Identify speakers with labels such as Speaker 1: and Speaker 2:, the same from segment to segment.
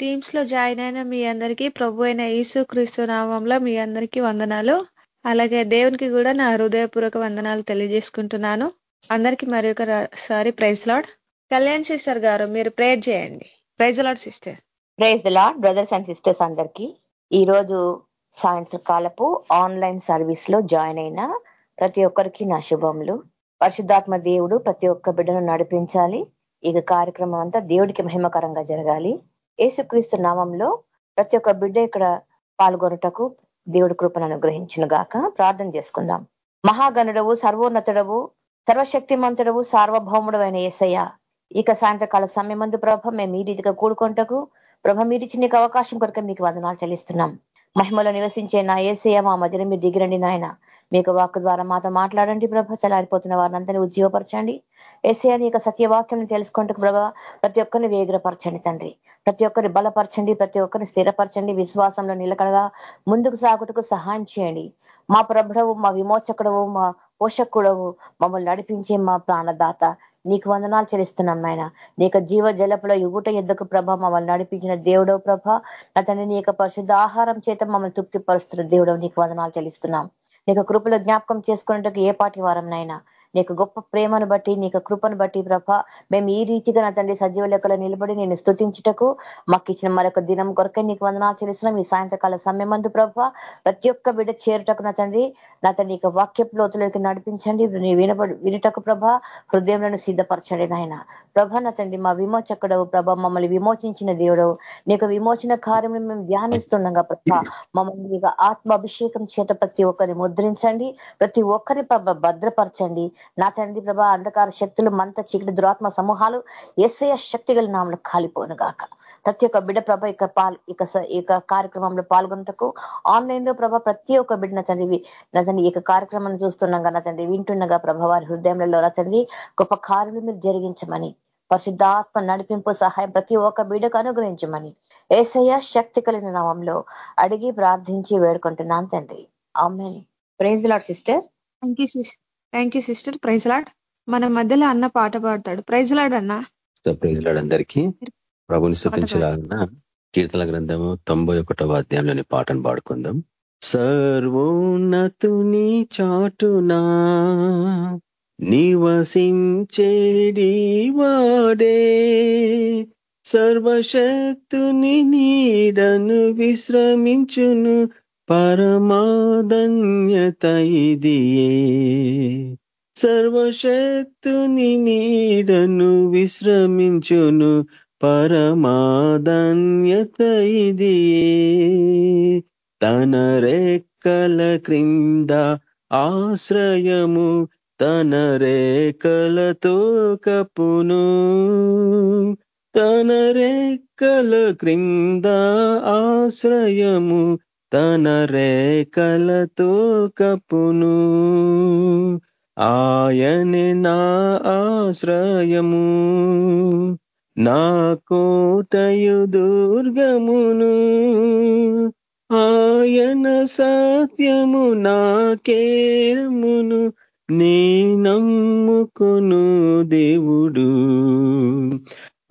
Speaker 1: టీమ్స్లో join అయిన మీ అందరికీ ప్రభు అయిన యేసు క్రీస్తు నామంలో మీ అందరికీ వందనాలు. అలాగే దేవునికి కూడా నా హృదయపూర్వక వందనాలు తెలియజేసుకుంటున్నాను. అందరికీ మరి ఒకసారి ప్రైజ్ లాడ్. కళ్యాణ్ సిస్టర్ గారు మీరు ప్రేయర్ చేయండి. Praise Lord sister.
Speaker 2: Praise Lord brothers and sisters అందరికీ. ఈ రోజు సాయంత్రకాలపు ఆన్లైన్ సర్వీస్లో జాయిన్ అయిన ప్రతి ఒక్కరికి నా శుభములు. పరిశుద్ధాత్మ దేవుడు ప్రతి ఒక్క బిడ్డను నడిపించాలి. ఇక కార్యక్రమం అంతా దేవుడికి మహిమకరంగా జరగాలి. ఏసుక్రీస్తు నామంలో ప్రతి ఒక్క బిడ్డ ఇక్కడ పాల్గొనటకు దేవుడి కృపను అనుగ్రహించిన గాక. ప్రార్థన చేసుకుందాం. మహాగణుడవు సర్వోన్నతుడవు సర్వశక్తిమంతుడవు సార్వభౌముడు అయిన ఏసయ్య ఇక సాయంత్రకాల సమయమందు ప్రభ మేము ఈ రీతిగా కూడుకుంటకు ప్రభ మీరు నీకు అవకాశం కొరకు మీకు వందనాలు చెల్లిస్తున్నాం. మహిమలో నివసించే నా ఏసయ్య మా మధ్యన మీరు దిగిరండి నాయన. మీకు వాక్ ద్వారా మాతో మాట్లాడండి ప్రభ చలారిపోతున్న వారిని అందరినీ ఉజ్జీవపరచండి. ఏసీ యొక్క సత్యవాక్యం తెలుసుకుంటూ ప్రభా ప్రతి ఒక్కరిని వేగురపరచండి తండ్రి. ప్రతి ఒక్కరిని బలపరచండి ప్రతి ఒక్కరిని స్థిరపరచండి విశ్వాసంలో నిలకడగా ముందుకు సాగుటకు సహాయం చేయండి. మా ప్రభుడవు మా విమోచకుడవు మా పోషకుడవు మమ్మల్ని నడిపించే మా ప్రాణదాత. నీకు వందనాలు చెల్లిస్తున్నాం నాయన. నీకు జీవ జలపుల యుగుట ఎద్దకు ప్రభ మమ్మల్ని నడిపించిన దేవుడవు ప్రభ. నా తండ్రి నీ యొక్క పరిశుద్ధ ఆహారం చేత మమ్మల్ని తృప్తిపరుస్తున్న దేవుడవు. నీకు వందనాలు చెల్లిస్తున్నాం. నీకు కృపలో జ్ఞాపకం చేసుకున్నట్టుకు ఏ పాటి వారం నైనా నీకు గొప్ప ప్రేమను బట్టి నీకు కృపను బట్టి ప్రభ మేము ఈ రీతిగా నా తండ్రి సజీవ లెక్కలో నిలబడి నేను స్థుతించుటకు మాకు ఇచ్చిన మరొక దినం కొరకే నీకు వందనాలు చెల్లిస్తున్నాం. ఈ సాయంత్రకాల సమయమందు ప్రభ ప్రతి ఒక్క బిడ్డ చేరుటకు నా తండ్రి నా తండ్రి నీకు వాక్యపు లోతులకి నడిపించండి. నీ వినబడి వినుటకు ప్రభ హృదయంలో సిద్ధపరచండి నాయన. ప్రభ నా తండ్రి మా విమోచకుడవు ప్రభ మమ్మల్ని విమోచించిన దేవుడవు. నీకు విమోచన కార్యం మేము ధ్యానిస్తుండగా ప్రభ మమ్మల్ని ఆత్మ అభిషేకం చేత ప్రతి ఒక్కరిని ముద్రించండి. ప్రతి ఒక్కరిని భద్రపరచండి. నా తండ్రి ప్రభా అంధకార శక్తులు మంత చీకటి దురాత్మ సమూహాలు ఎస్ఐ శక్తి గల నామలు కాలిపోను గాక. ప్రతి ఒక్క బిడ్డ ప్రభ ఇక పాల్ ఇక ఇక కార్యక్రమంలో పాల్గొనటకు ఆన్లైన్లో ప్రభ ప్రతి ఒక్క బిడ్డ నా తండ్రి నా తండ్రి ఇక కార్యక్రమాన్ని చూస్తుండగా నా తండ్రి వింటుండగా ప్రభ వారి హృదయంలో నా తండ్రి గొప్ప కార్యం మీరు జరిగించమని పరిశుద్ధాత్మ నడిపింపు సహాయం ప్రతి ఒక్క బిడ్డకు అనుగ్రహించమని ఏసయ్య శక్తి కలిగిన నామంలో అడిగి ప్రార్థించి వేడుకుంటున్నాను తండ్రి. ఆమె praise Lord sister.
Speaker 1: Thank you sister. Thank you sister praise Lord మన మధ్యలో అన్న పాట పాడతాడు. ప్రైజ్ లాడ్ అన్న.
Speaker 3: ప్రైజ్ లాడ్ అందరికీ. ప్రభుని స్థుతించలాగిన కీర్తన గ్రంథము తొంభై ఒకటవ అధ్యాయంలోని పాటను పాడుకుందాం. సర్వోన్నతుని చాటునా నివసించేడి వాడే. సర్వశక్తుని నీడను విశ్రమించును పరమాదన్యత ఇదియే సర్వశక్తుని నీడను విశ్రమించును పరమాదన్యత ఇదియే తన రేకల క్రింద ఆశ్రయము తన రేకలతో కపును తన రేకల క్రింద ఆశ్రయము తన రేఖలతో కపును. ఆయనే నా ఆశ్రయము నా కోటయు దుర్గమును. ఆయన సత్యము నాకేరమును నీ నమ్ముకును దేవుడు.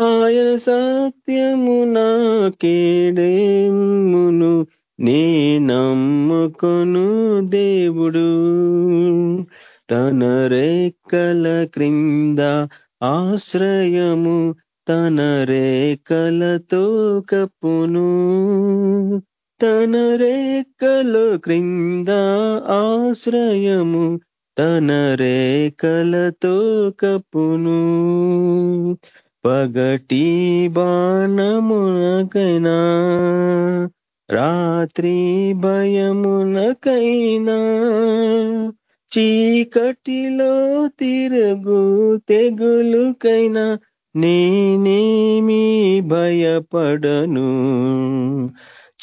Speaker 3: ఆయన సత్యము నాకేడేమును నీ నమ్ముకొను దేవుడు. తన రేకల క్రింద ఆశ్రయము తన రేకలతో కప్పును. తన రేకల క్రింద ఆశ్రయము తన రేకలతో కప్పును. పగటి బాణమునకైనా రాత్రి భయమునకైనా చీకటిలో తిరుగు తెగులుకైనా నేనేమి భయపడను.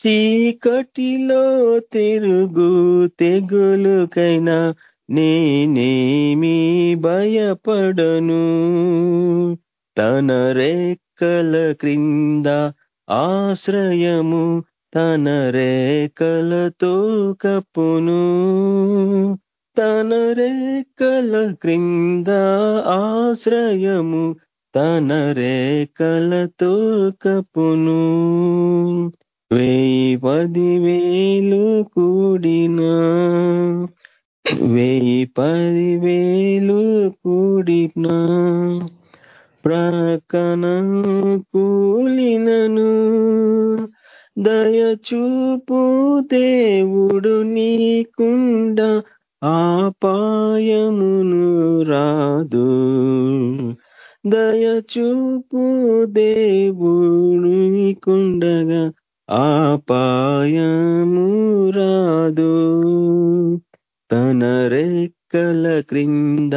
Speaker 3: చీకటిలో తిరుగు తెగులుకైనా నేనేమి భయపడను. తన రెక్కల క్రింద ఆశ్రయము తన రేకలతో కప్పును. తన రేకల క్రింద ఆశ్రయము. తన రేకలతో కపును వేయి పది వేలు కూడినా. వేయి పది వేలు కూడినా. ప్రకన కూలినను. దయచూపు దేవుడు నీకుండ ఆపాయమును రాదు. దయచూపు దేవుడు నీకుండగా ఆపాయము రాదు. తన రేకల క్రింద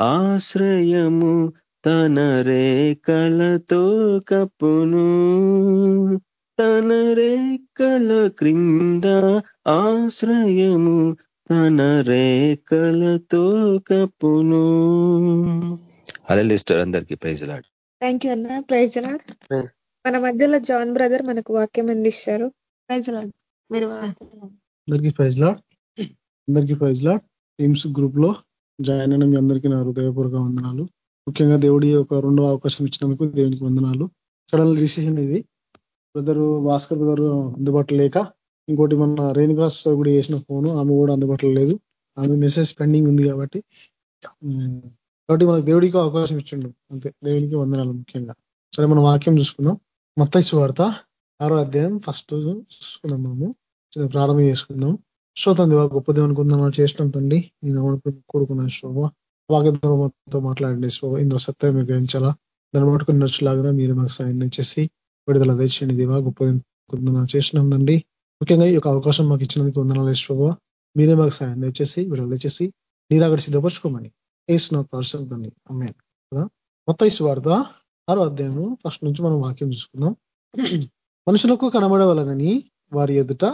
Speaker 3: ఆశ్రయము తన రేకలతో కప్పును. తన రేఖల క్రింద ఆశ్రయము తన రేఖలతో కప్పును. అలలిస్టర్ అందరికి ప్రైజ్ లాడ్.
Speaker 1: థ్యాంక్ యూ అన్న ప్రైజ్ లాడ్. మన మధ్యలో జాన్ బ్రదర్ మనకు వాక్యం అందిస్తారు. Praise Lord. మీరు
Speaker 4: అందరికీ ప్రైజ్ లాడ్. అందరికీ ప్రైజ్ లాడ్. టీమ్స్ గ్రూప్లో జాయిన్ అయిన మీ అందరికీ నా హృదయపూర్వక వందనాలు. ముఖ్యంగా దేవుడి ఒక రెండవ అవకాశం ఇచ్చినందుకు దేవునికి వందనాలు. సడన్ డిసిషన్ ఇది. బ్రదర్ భాస్కర్ బ్రదర్ అందుబాటులో లేక ఇంకోటి మన రేణుకాస్ కూడా చేసిన ఫోను ఆమె కూడా అందుబాటులో లేదు. ఆమె మెసేజ్ పెండింగ్ ఉంది కాబట్టి కాబట్టి మన దేవుడికి అవకాశం ఇచ్చిండు. అంతే దేవునికి వందనాలు ముఖ్యంగా. సరే మనం వాక్యం చూసుకుందాం. మత్తయి వార్త ఆరో అధ్యాయం ఫస్ట్ చూసుకున్నాం మనము. చిన్న ప్రారంభం చేసుకుందాం. శ్రోతం దేవా గొప్ప దేవుని కొందాం చేసినాం తండ్రి. నేను కోరుకున్నాను శోభ వాగ్యంతో మాట్లాడండి శోభ ఇందులో సత్యం మీరు గ్రహించాలా? దాన్ని పట్టుకుని నచ్చులాగా మీరు మాకు సాయం చేసి విడుదల తెచ్చండి దేవా గొప్ప కొందాం చేసినాం తండ్రి. ముఖ్యంగా ఈ యొక్క అవకాశం మాకు ఇచ్చినందుకు వందనాలు ప్రభావ మీరే మాకు సాయం దయచేసి విడుదల దయచేసి మీరు అక్కడ సిద్ధపరచుకోమని వేసిన ప్రార్థన అమ్మే కదా? మొత్తం వార్త ఆరో అధ్యాయము ఫస్ట్ నుంచి మనం వాక్యం చూసుకుందాం. మనుషులకు కనబడవలనని వారి ఎదుట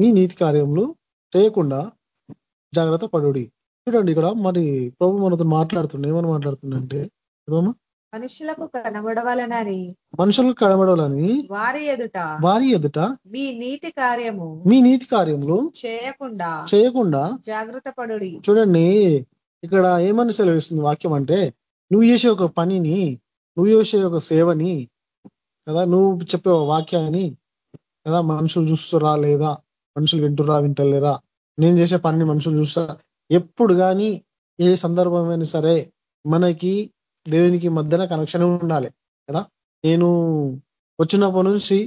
Speaker 4: మీ నీతి కార్యములు చేయకుండా జాగ్రత్త పడుడి. చూడండి ఇక్కడ మరి ప్రభు మనతో మాట్లాడుతుండే ఏమని మాట్లాడుతుందంటే
Speaker 1: మనుషులకు కనబడవలనని.
Speaker 4: మనుషులకు కనబడాలని
Speaker 1: వారి ఎదుట
Speaker 4: వారి ఎదుట
Speaker 1: మీ నీతి కార్యము
Speaker 4: మీ నీతి కార్యములు
Speaker 1: చేయకుండా
Speaker 4: చేయకుండా
Speaker 1: జాగ్రత్త పడుడి.
Speaker 4: చూడండి ఇక్కడ ఏమని సెలవిస్తుంది వాక్యం అంటే నువ్వు చేసే ఒక పనిని నువ్వు చేసే ఒక సేవని కదా నువ్వు చెప్పే ఒక వాక్యాన్ని కదా మనుషులు చూస్తురా లేదా? మనుషులు వింటురా వింటలేరా? నేను చేసే పనిని మనుషులు చూస్తా ఎప్పుడు కానీ ఏ సందర్భమైనా సరే మనకి దేవునికి మధ్యన కనెక్షన్ ఉండాలి కదా? నేను వచ్చినప్పటి నుంచి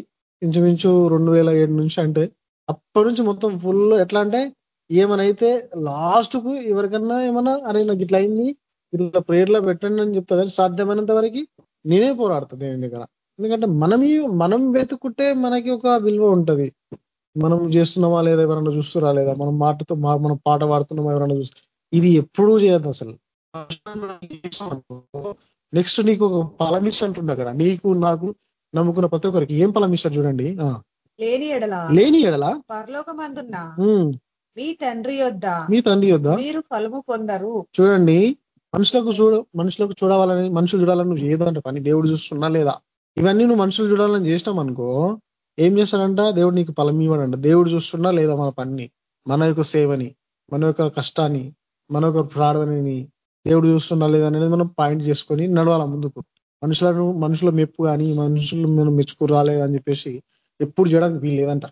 Speaker 4: ఇంచుమించు రెండు వేల ఏడు నుంచి అంటే అప్పటి నుంచి మొత్తం ఫుల్ ఎట్లా అంటే ఏమనైతే లాస్ట్కు ఎవరికన్నా ఏమన్నా అరే నాకు ఇట్లా అయింది ఇట్లా ప్రేర్లో పెట్టండి అని చెప్తా కానీ సాధ్యమైనంత వరకు నేనే పోరాడతా దేవుని దగ్గర. ఎందుకంటే మనమే మనం వెతుకుంటే మనకి ఒక విలువ ఉంటది. మనం చేస్తున్నామా లేదా ఎవరన్నా చూస్తురా లేదా? మనం మాటతో మనం పాట పాడుతున్నామా ఎవరన్నా చూస్తు ఇవి ఎప్పుడూ చేయదు అసలు. నెక్స్ట్ నీకు ఒక పలమిస్ అంటుంది అక్కడ నీకు నాకు నమ్ముకున్న ప్రతి ఒక్కరికి ఏం పలమిస్తాడు చూడండి.
Speaker 1: లేని ఎడల.
Speaker 4: లేని ఎడల?
Speaker 1: పరలోకమందున్న. మీ తండ్రి యొద్ద
Speaker 4: మీ తండ్రి యొద్ద?
Speaker 1: మీరు ఫలము పొందరు.
Speaker 4: చూడండి. మనుషులకు చూడ మనుషులకు చూడవాలని మనుషులు చూడాలని నువ్వు ఏదంటే పని దేవుడు చూస్తున్నా లేదా? ఇవన్నీ నువ్వు మనుషులు చూడాలని చేసినాం అనుకో ఏం చేస్తాడంట? దేవుడు నీకు ఫలం ఇవ్వడంట. దేవుడు చూస్తున్నా లేదా మన పని మన యొక్క సేవని మన యొక్క కష్టాన్ని మన యొక్క ప్రార్థనని దేవుడు చూస్తున్నా లేదా అనేది మనం పాయింట్ చేసుకొని నడవాల ముందుకు. మనుషులను మనుషుల మెప్పు కానీ మనుషులు మనం మెచ్చుకు రాలేదని చెప్పేసి ఎప్పుడు చేయడానికి వీలు లేదంట.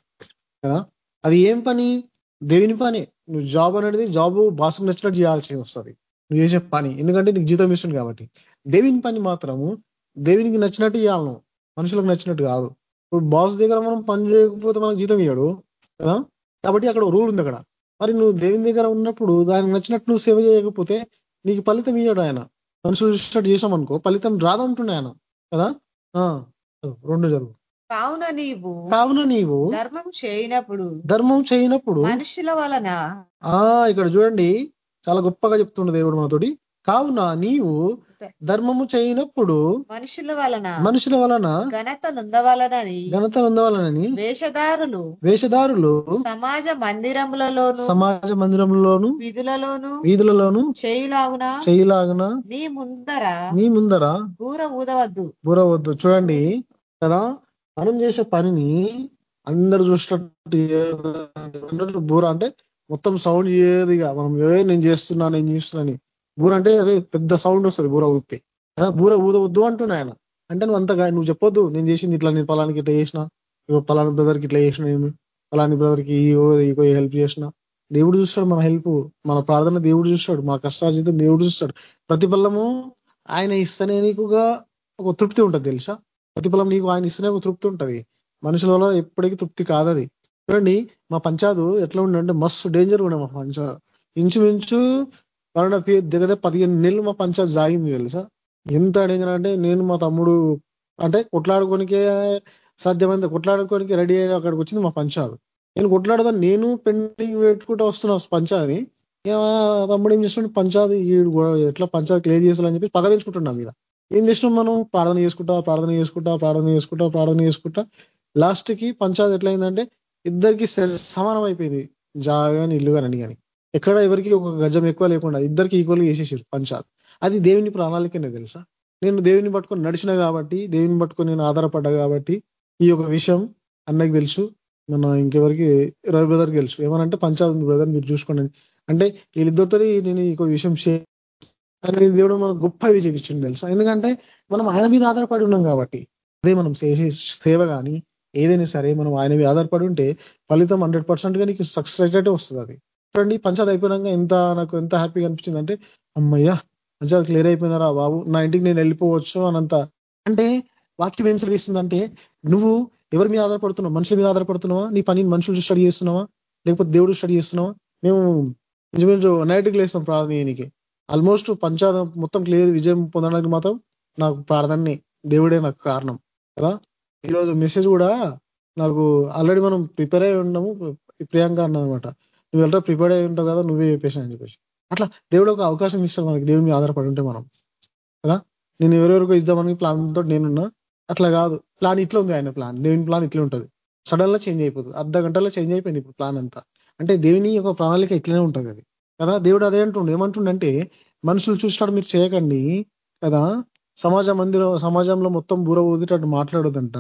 Speaker 4: కదా? అది ఏం పని? దేవుని పని. నువ్వు జాబ్ అనేది జాబ్ బాసుకు నచ్చినట్టు చేయాల్సి వస్తుంది. నువ్వు చేసే పని. ఎందుకంటే నీకు జీతం ఇస్తుంది కాబట్టి. దేవుని పని మాత్రము దేవునికి నచ్చినట్టు చేయాలను. మనుషులకు నచ్చినట్టు కాదు. ఇప్పుడు బాస్ దగ్గర మనం పని చేయకపోతే మనకు జీతం ఇవ్వడు కదా? కాబట్టి అక్కడ రూల్ ఉంది అక్కడ. మరి నువ్వు దేవుని దగ్గర ఉన్నప్పుడు దానికి నచ్చినట్టు నువ్వు సేవ చేయకపోతే నీకు ఫలితం ఇవ్వడు ఆయన. మనుషులు చూసినట్టు చేసామనుకో ఫలితం రాదంటుండే ఆయన. కదా? ఆ, రెండు జరుగు.
Speaker 1: కావున నీవు
Speaker 4: కావున నీవు
Speaker 1: ధర్మం చేయనప్పుడు
Speaker 4: ధర్మం చేయనప్పుడు
Speaker 1: మనుషుల వలన
Speaker 4: ఆ ఇక్కడ చూడండి. చాలా గొప్పగా చెప్తుండే దేవుడు మనతోటి. కావున నీవు ధర్మము చేయనప్పుడు
Speaker 1: మనుషుల వలన
Speaker 4: మనుషుల వలన
Speaker 1: ఘనత నొందవలనని
Speaker 4: ఘనత పొందవాలనని
Speaker 1: వేషధారులు
Speaker 4: వేషధారులు
Speaker 1: సమాజ మందిరములలోను
Speaker 4: సమాజ మందిరంలోను
Speaker 1: విధులలోను
Speaker 4: వీధులలోను
Speaker 1: చేయులాగున?
Speaker 4: చేయలాగన
Speaker 1: నీ ముందర
Speaker 4: నీ ముందర
Speaker 1: బూర ఊదవద్దు.
Speaker 4: బూరవద్దు. చూడండి కదా మనం చేసే పనిని అందరు చూసినట్టు బూర అంటే మొత్తం సౌండ్ చేయదుగా మనం ఏ నేను చేస్తున్నా నేను చేస్తున్నాని బూర అంటే అదే పెద్ద సౌండ్ వస్తుంది బూర ఊపితే బూర ఊదవద్దు అంటున్నా ఆయన. అంటే నువ్వు అంతగా నువ్వు చెప్పొద్దు నేను చేసింది ఇట్లా నేను పలానికి ఇట్లా చేసిన. పలాని బ్రదర్కి ఇట్లా చేసిన నేను. పలాని బ్రదర్కి ఇగో హెల్ప్ చేసిన. దేవుడు చూస్తాడు మన హెల్ప్ మన ప్రార్థన దేవుడు చూస్తాడు మన కష్టార్జితం దేవుడు చూస్తాడు. ప్రతిఫలము ఆయన ఇస్తేనే నీకుగా ఒక తృప్తి ఉంటుంది తెలుసా? ప్రతిఫలం నీకు ఆయన ఇస్తేనే ఒక తృప్తి ఉంటుంది. మనుషుల వల్ల ఎప్పటికీ తృప్తి కాదది. చూడండి మా పంచాదు ఎట్లా ఉండంటే మస్తు డేంజర్ ఉండే మా పంచా. ఇంచుమించు వన్ ఆఫ్ దగ్గర పదిహేను నెలలు మా పంచాయత్ జాగింది తెలుసా? ఎంత డేంజర్ అంటే నేను మా తమ్ముడు అంటే కొట్లాడుకోనికే సాధ్యమైంది కొట్లాడుకోనికి రెడీ అయ్యి అక్కడికి వచ్చింది మా పంచాలు నేను కొట్లాడదాన్ని నేను పెండింగ్ పెట్టుకుంటూ వస్తున్నా పంచాది తమ్ముడు ఏం చేస్తుండే పంచాది ఎట్లా పంచాది క్లియర్ చేసాలని చెప్పి పగ పెంచుకుంటున్నాం మీద. ఏం చేసినాం మనం? ప్రార్థన చేసుకుంటా ప్రార్థన చేసుకుంటా ప్రార్థన చేసుకుంటా ప్రార్థన చేసుకుంటా. లాస్ట్కి ఎట్లయిందంటే ఇద్దరికి సమానం అయిపోయింది. జాగా కానీ ఇల్లు కానీ కానీ. ఎక్కడ ఎవరికి ఒక గజం ఎక్కువ లేకుండా ఇద్దరికి ఈక్వల్గా చేసేసారు పంచాయత్. అది దేవుని ప్రణాళికనే తెలుసా? నేను దేవుని పట్టుకొని నడిచిన కాబట్టి దేవుని పట్టుకొని నేను ఆధారపడ్డా కాబట్టి ఈ యొక్క విషయం అన్నకి తెలుసు మన ఇంకెవరికి రవి బ్రదర్కి తెలుసు. ఏమనంటే పంచాయత్ బ్రదర్ మీరు చూసుకోండి అంటే వీళ్ళిద్దరితో నేను ఈ విషయం అనేది దేవుడు మనకు గొప్ప విజయించింది తెలుసా? ఎందుకంటే మనం ఆయన మీద ఆధారపడి ఉన్నాం కాబట్టి. అదే మనం చేసే సేవ కానీ ఏదైనా సరే మనం ఆయన మీద ఆధారపడి ఉంటే ఫలితం హండ్రెడ్ పర్సెంట్గా నీకు సక్సెస్ అయితే వస్తుంది అది. చూడండి పంచాయత్ అయిపోయినాక ఎంత నాకు ఎంత హ్యాపీగా అనిపించింది అంటే అమ్మయ్యా పంచాయత్ క్లియర్ అయిపోయినారా బాబు? నా ఇంటికి నేను వెళ్ళిపోవచ్చు అనంత. అంటే వాక్యం ఏం సెలవిస్తుందంటే నువ్వు ఎవరి మీద ఆధారపడుతున్నావు? మనుషుల మీద ఆధారపడుతున్నావా? నీ పని మనుషులు స్టడీ చేస్తున్నావా? లేకపోతే దేవుడు స్టడీ చేస్తున్నావా? మేము ఇంచుమించు నైట్కి లేస్తాం ప్రార్థన చేయనికి. ఆల్మోస్ట్ పంచాయత్ మొత్తం క్లియర్ విజయం పొందడానికి మాత్రం నాకు ప్రార్థనే దేవుడే నాకు కారణం. కదా? ఈరోజు మెసేజ్ కూడా నాకు ఆల్రెడీ మనం ప్రిపేర్ అయి ఉన్నాము. ప్రియాంక అన్నమాట నువ్వు వెళ్ళరా ప్రిపేర్ అయి ఉంటావు కదా నువ్వే చెప్పేసి అని చెప్పేసి. అట్లా దేవుడు ఒక అవకాశం ఇస్తాడు మనకి దేవుడి మీద ఆధారపడి ఉంటే మనం. కదా? నేను ఎవరెవరికో ఇద్దామని ప్లాన్ తోటి నేనున్నా. అట్లా కాదు. ప్లాన్ ఇట్లా ఉంది ఆయన ప్లాన్ దేవుని ప్లాన్ ఇట్లా ఉంటుంది. సడన్ లా చేంజ్ అయిపోతుంది అర్ధ గంటలో చేంజ్ అయిపోయింది ఇప్పుడు ప్లాన్ అంతా. అంటే దేవుని ఒక ప్రణాళిక ఇట్లనే ఉంటుంది అది. కదా? దేవుడు అదే అంటుండే. ఏమంటుండంటే మనుషులు చూసినాడు మీరు చేయకండి. కదా? సమాజ మందిరం సమాజంలో మొత్తం బూర ఊదిటట్టు మాట్లాడదంట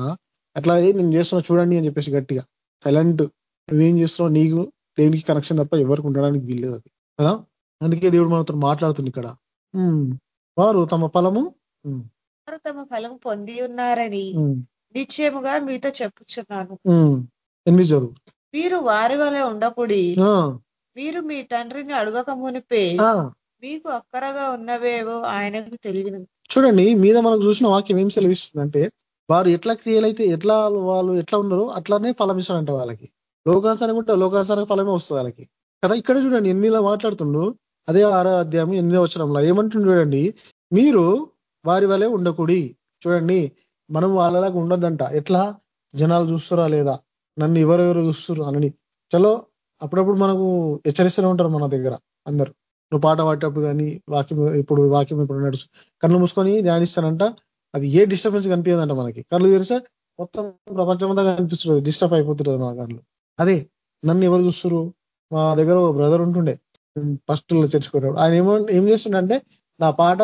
Speaker 4: అట్లా నేను చేస్తున్నా చూడండి అని చెప్పేసి గట్టిగా. సైలెంట్ నువ్వేం చేస్తున్నావు? నీకు దేవునికి కనెక్షన్ తప్ప ఎవరికి ఉండడానికి వీల్లేదు అది. కదా? అందుకే దేవుడు మనతో మాట్లాడుతుంది ఇక్కడ. వారు తమ ఫలము
Speaker 1: వారు తమ ఫలం పొంది ఉన్నారని నిశ్చయముగా మీతో చెప్పుచున్నాను.
Speaker 4: ఎనిమిది చదువు
Speaker 1: మీరు వారి వల్ల ఉండకుడి. మీరు మీ తండ్రిని అడగక మునిపే మీకు అక్కరగా ఉన్నవేవో ఆయనకు తెలియదు.
Speaker 4: చూడండి మీద మనకు చూసిన వాక్యం ఏం సెలవిస్తుందంటే వారు ఎట్లా క్రియలు అయితే ఎట్లా వాళ్ళు ఎట్లా ఉన్నారో అట్లానే ఫలం ఇస్తారంట వాళ్ళకి. లోకానుసారం ఉంటే లోకానుసారం ఫలమే వస్తుంది వాళ్ళకి. కదా ఇక్కడ చూడండి ఎన్నిలా మాట్లాడుతుండు అదే ఆరో అధ్యాయం ఎనిమిదో వచ్చరంలో ఏమంటుండు చూడండి మీరు వారి వలె ఉండకూడి. చూడండి మనం వాళ్ళలాగా ఉండొద్దంట. ఎట్లా? జనాలు చూస్తురా లేదా? నన్ను ఎవరెవరు చూస్తురు అనని. చలో అప్పుడప్పుడు మనకు హెచ్చరిస్తూనే ఉంటారు మన దగ్గర అందరు. నువ్వు పాట పాడేటప్పుడు కానీ వాక్యం ఇప్పుడు వాక్యం ఇప్పుడు నడుచు కళ్ళు మూసుకొని ధ్యానిస్తానంట అది ఏ డిస్టర్బెన్స్ కనిపించదంట మనకి. కళ్ళు తెరిస్తే మొత్తం ప్రపంచమంతా కనిపిస్తుంది డిస్టర్బ్ అయిపోతుంటుంది మన కళ్ళు అదే నన్ను ఎవరు చూస్తారు మా దగ్గర బ్రదర్ ఉంటుండే. ఫస్ట్లో చర్చుకున్నాడు ఆయన ఏమో ఏం చేస్తుండే నా పాట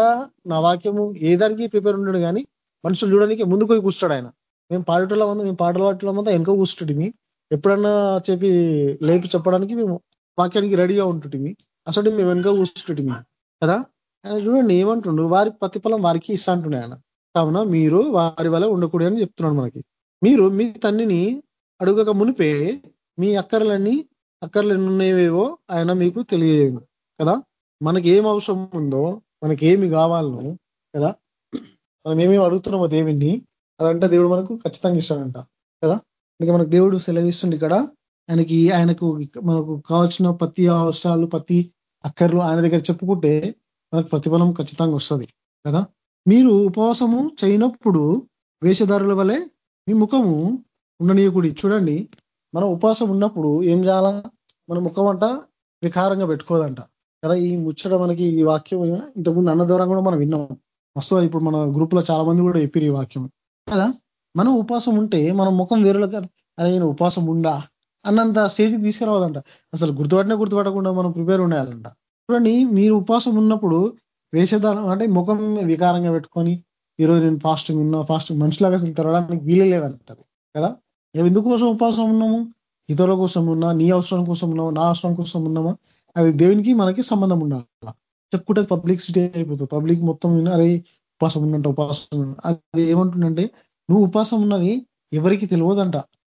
Speaker 4: నా వాక్యము ఏ దానికి ప్రిపేర్ ఉండడు కానీ మనుషులు చూడడానికి ముందుకు పోయి కూర్చున్నాడు ఆయన. మేము పాడటంలో మంది మేము పాటలు వాటిలో అంతా వెనుక కూర్చుంటుంది ఎప్పుడన్నా చెప్పి లేపి చెప్పడానికి మేము వాక్యానికి రెడీగా ఉంటుంటిమి. అసలు మేము వెనుక కూర్చుంటుంది కదా? ఆయన చూడండి ఏమంటుండు? వారి ప్రతిఫలం వారికి ఇస్తా అంటుండే ఆయన. కావున మీరు వారి వల్ల ఉండకూడదు అని చెప్తున్నాడు మనకి. మీరు మీ తండ్రిని అడుగక మునిపే మీ అక్కర్లన్నీ అక్కర్లు ఉన్నవేవో ఆయన మీకు తెలియజేయను కదా? మనకి ఏం అవసరం ఉందో మనకి ఏమి కావాలనో కదా? మనం ఏమేమి అడుగుతున్నామో దేవుణ్ణి అదంట దేవుడు మనకు ఖచ్చితంగా ఇస్తాడంట కదా? అందుకే మనకు దేవుడు సెలవిస్తుంది ఇక్కడ. ఆయనకి ఆయనకు మనకు కావాల్సిన ప్రతి అవసరాలు ప్రతి అక్కర్లు ఆయన దగ్గర చెప్పుకుంటే మనకు ప్రతిఫలం ఖచ్చితంగా వస్తుంది కదా? మీరు ఉపవాసము చేయనప్పుడు వేషధారుల వలె మీ ముఖము ఉండనీయకుడి చూడండి మనం ఉపవాసం ఉన్నప్పుడు ఏం చేయాలా? మన ముఖం అంట వికారంగా పెట్టుకోదంట. కదా ఈ ముచ్చట మనకి ఈ వాక్యం ఇంతకుముందు అన్న ద్వారా కూడా మనం విన్నాం. మస్తు ఇప్పుడు మన గ్రూప్లో చాలా మంది కూడా చెప్పారు ఈ వాక్యం. కదా మనం ఉపవాసం ఉంటే మన ముఖం వేరులకు అరే నేను ఉపవాసం ఉండా? అన్నంత స్టేజ్కి తీసుకురావదంట అసలు గుర్తుపట్టినా గుర్తుపట్టకుండా మనం ప్రిపేర్ ఉండాలంట. చూడండి మీరు ఉపవాసం ఉన్నప్పుడు వేషధారం అంటే ముఖం వికారంగా పెట్టుకొని ఈరోజు నేను ఫాస్టింగ్ ఉన్నా ఫాస్టింగ్ మనుషులాగా అసలు తెరవడానికి వీలే లేదంటది. కదా ఎందుకోసం ఉపవాసం ఉన్నాము? ఇతరుల కోసం ఉన్నా నీ అవసరం కోసం ఉన్నామా నా అవసరం కోసం ఉన్నామా అది దేవునికి మనకి సంబంధం ఉండాలి? చెప్పుకుంటే పబ్లిక్ సిటీ అయిపోతుంది. పబ్లిక్ మొత్తం అరే ఉపాసం ఉన్నంట ఉపాసం అది ఏమంటుందంటే నువ్వు ఉపాసం ఉన్నది ఎవరికి తెలియదంట.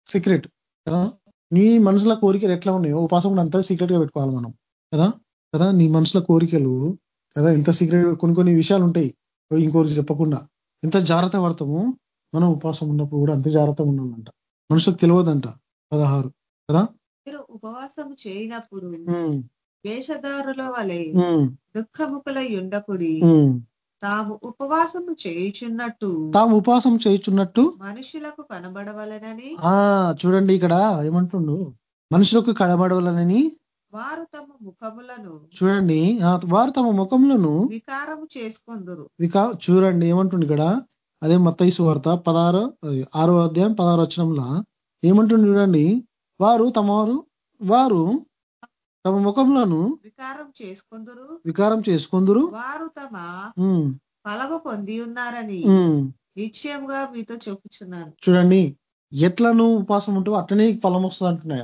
Speaker 4: సీక్రెట్ కదా? నీ మనసుల కోరికలు ఎట్లా ఉన్నాయో ఉపాసం అంతా సీక్రెట్గా పెట్టుకోవాలి మనం. కదా? కదా? నీ మనసుల కోరికలు కదా? ఎంత సీక్రెట్ కొన్ని కొన్ని విషయాలు ఉంటాయి. ఇంకోరికి చెప్పకుండా. ఎంత జాగ్రత్త పడతామో మనం ఉపాసం ఉన్నప్పుడు కూడా అంత జాగ్రత్త ఉండాలంట. మనుషులకు తెలియదంట పదహారు కదా?
Speaker 1: మీరు ఉపవాసం చేయనప్పుడు వేషధారుల వలె దుఃఖముఖులై ఉండకుడి తాము ఉపవాసము చేయుచున్నట్టు
Speaker 4: తాము ఉపవాసం చేయుచున్నట్టు
Speaker 1: మనుషులకు కనబడవలనని
Speaker 4: ఆ చూడండి ఇక్కడ ఏమంటుండు? మనుషులకు కనబడవలనని
Speaker 1: వారు తమ ముఖములను
Speaker 4: చూడండి వారు తమ ముఖములను
Speaker 1: వికారము చేసుకొందురు.
Speaker 4: వికా చూడండి ఏమంటుండు ఇక్కడ? అదే మత్తైసు వార్త పదహారు ఆరో అధ్యాయం పదహారు వచనంలా ఏమంటుండు చూడండి వారు తమ వారు వారు తమ ముఖములను
Speaker 1: వికారం చేసుకొందురు.
Speaker 4: వికారం చేసుకుందురు.
Speaker 1: వారు తమ ఫలము పొంది ఉన్నారని
Speaker 4: ఉమ్.
Speaker 1: నిశ్చయముగా మీతో చెప్పుచున్నాను.
Speaker 4: చూడండి ఎట్లా నువ్వు ఉపాసం ఉంటావు అట్లనే ఫలం వస్తుంది అంటున్నాయి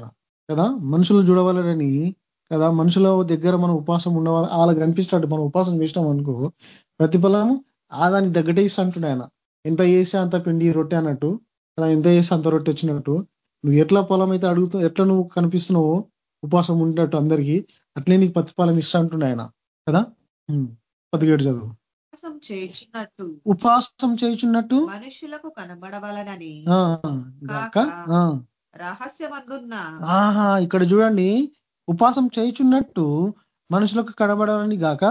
Speaker 4: కదా? మనుషులు చూడవాలని కదా? మనుషుల దగ్గర మనం ఉపాసం ఉండవాలి వాళ్ళకి కనిపిస్తాడు మనం ఉపాసం చేసినాం అనుకో ప్రతిఫలము ఆదానికి తగ్గట్టే ఇస్తా అంటున్నాయి ఎంత చేస్తే అంత పిండి రొట్టె అన్నట్టు కదా ఎంత చేస్తే అంత రొట్టె వచ్చినట్టు నువ్వు ఎట్లా పొలం అయితే అడుగుతావు ఎట్లా నువ్వు కనిపిస్తున్నావో ఉపాసం ఉండేటట్టు అందరికీ అట్లే నీకు ప్రతిఫలం ఇస్తా అంటున్నాయి ఆయన కదా. పదిహేడు చదువు.
Speaker 1: ఉపవాసం చేయుచున్నట్టు.
Speaker 4: ఉపాసం చేయుచున్నట్టు?
Speaker 1: మనుషులకు కనబడవలనని.
Speaker 4: ఆహా ఇక్కడ చూడండి. ఉపాసం చేయుచున్నట్టు మనుషులకు కనబడాలని గాక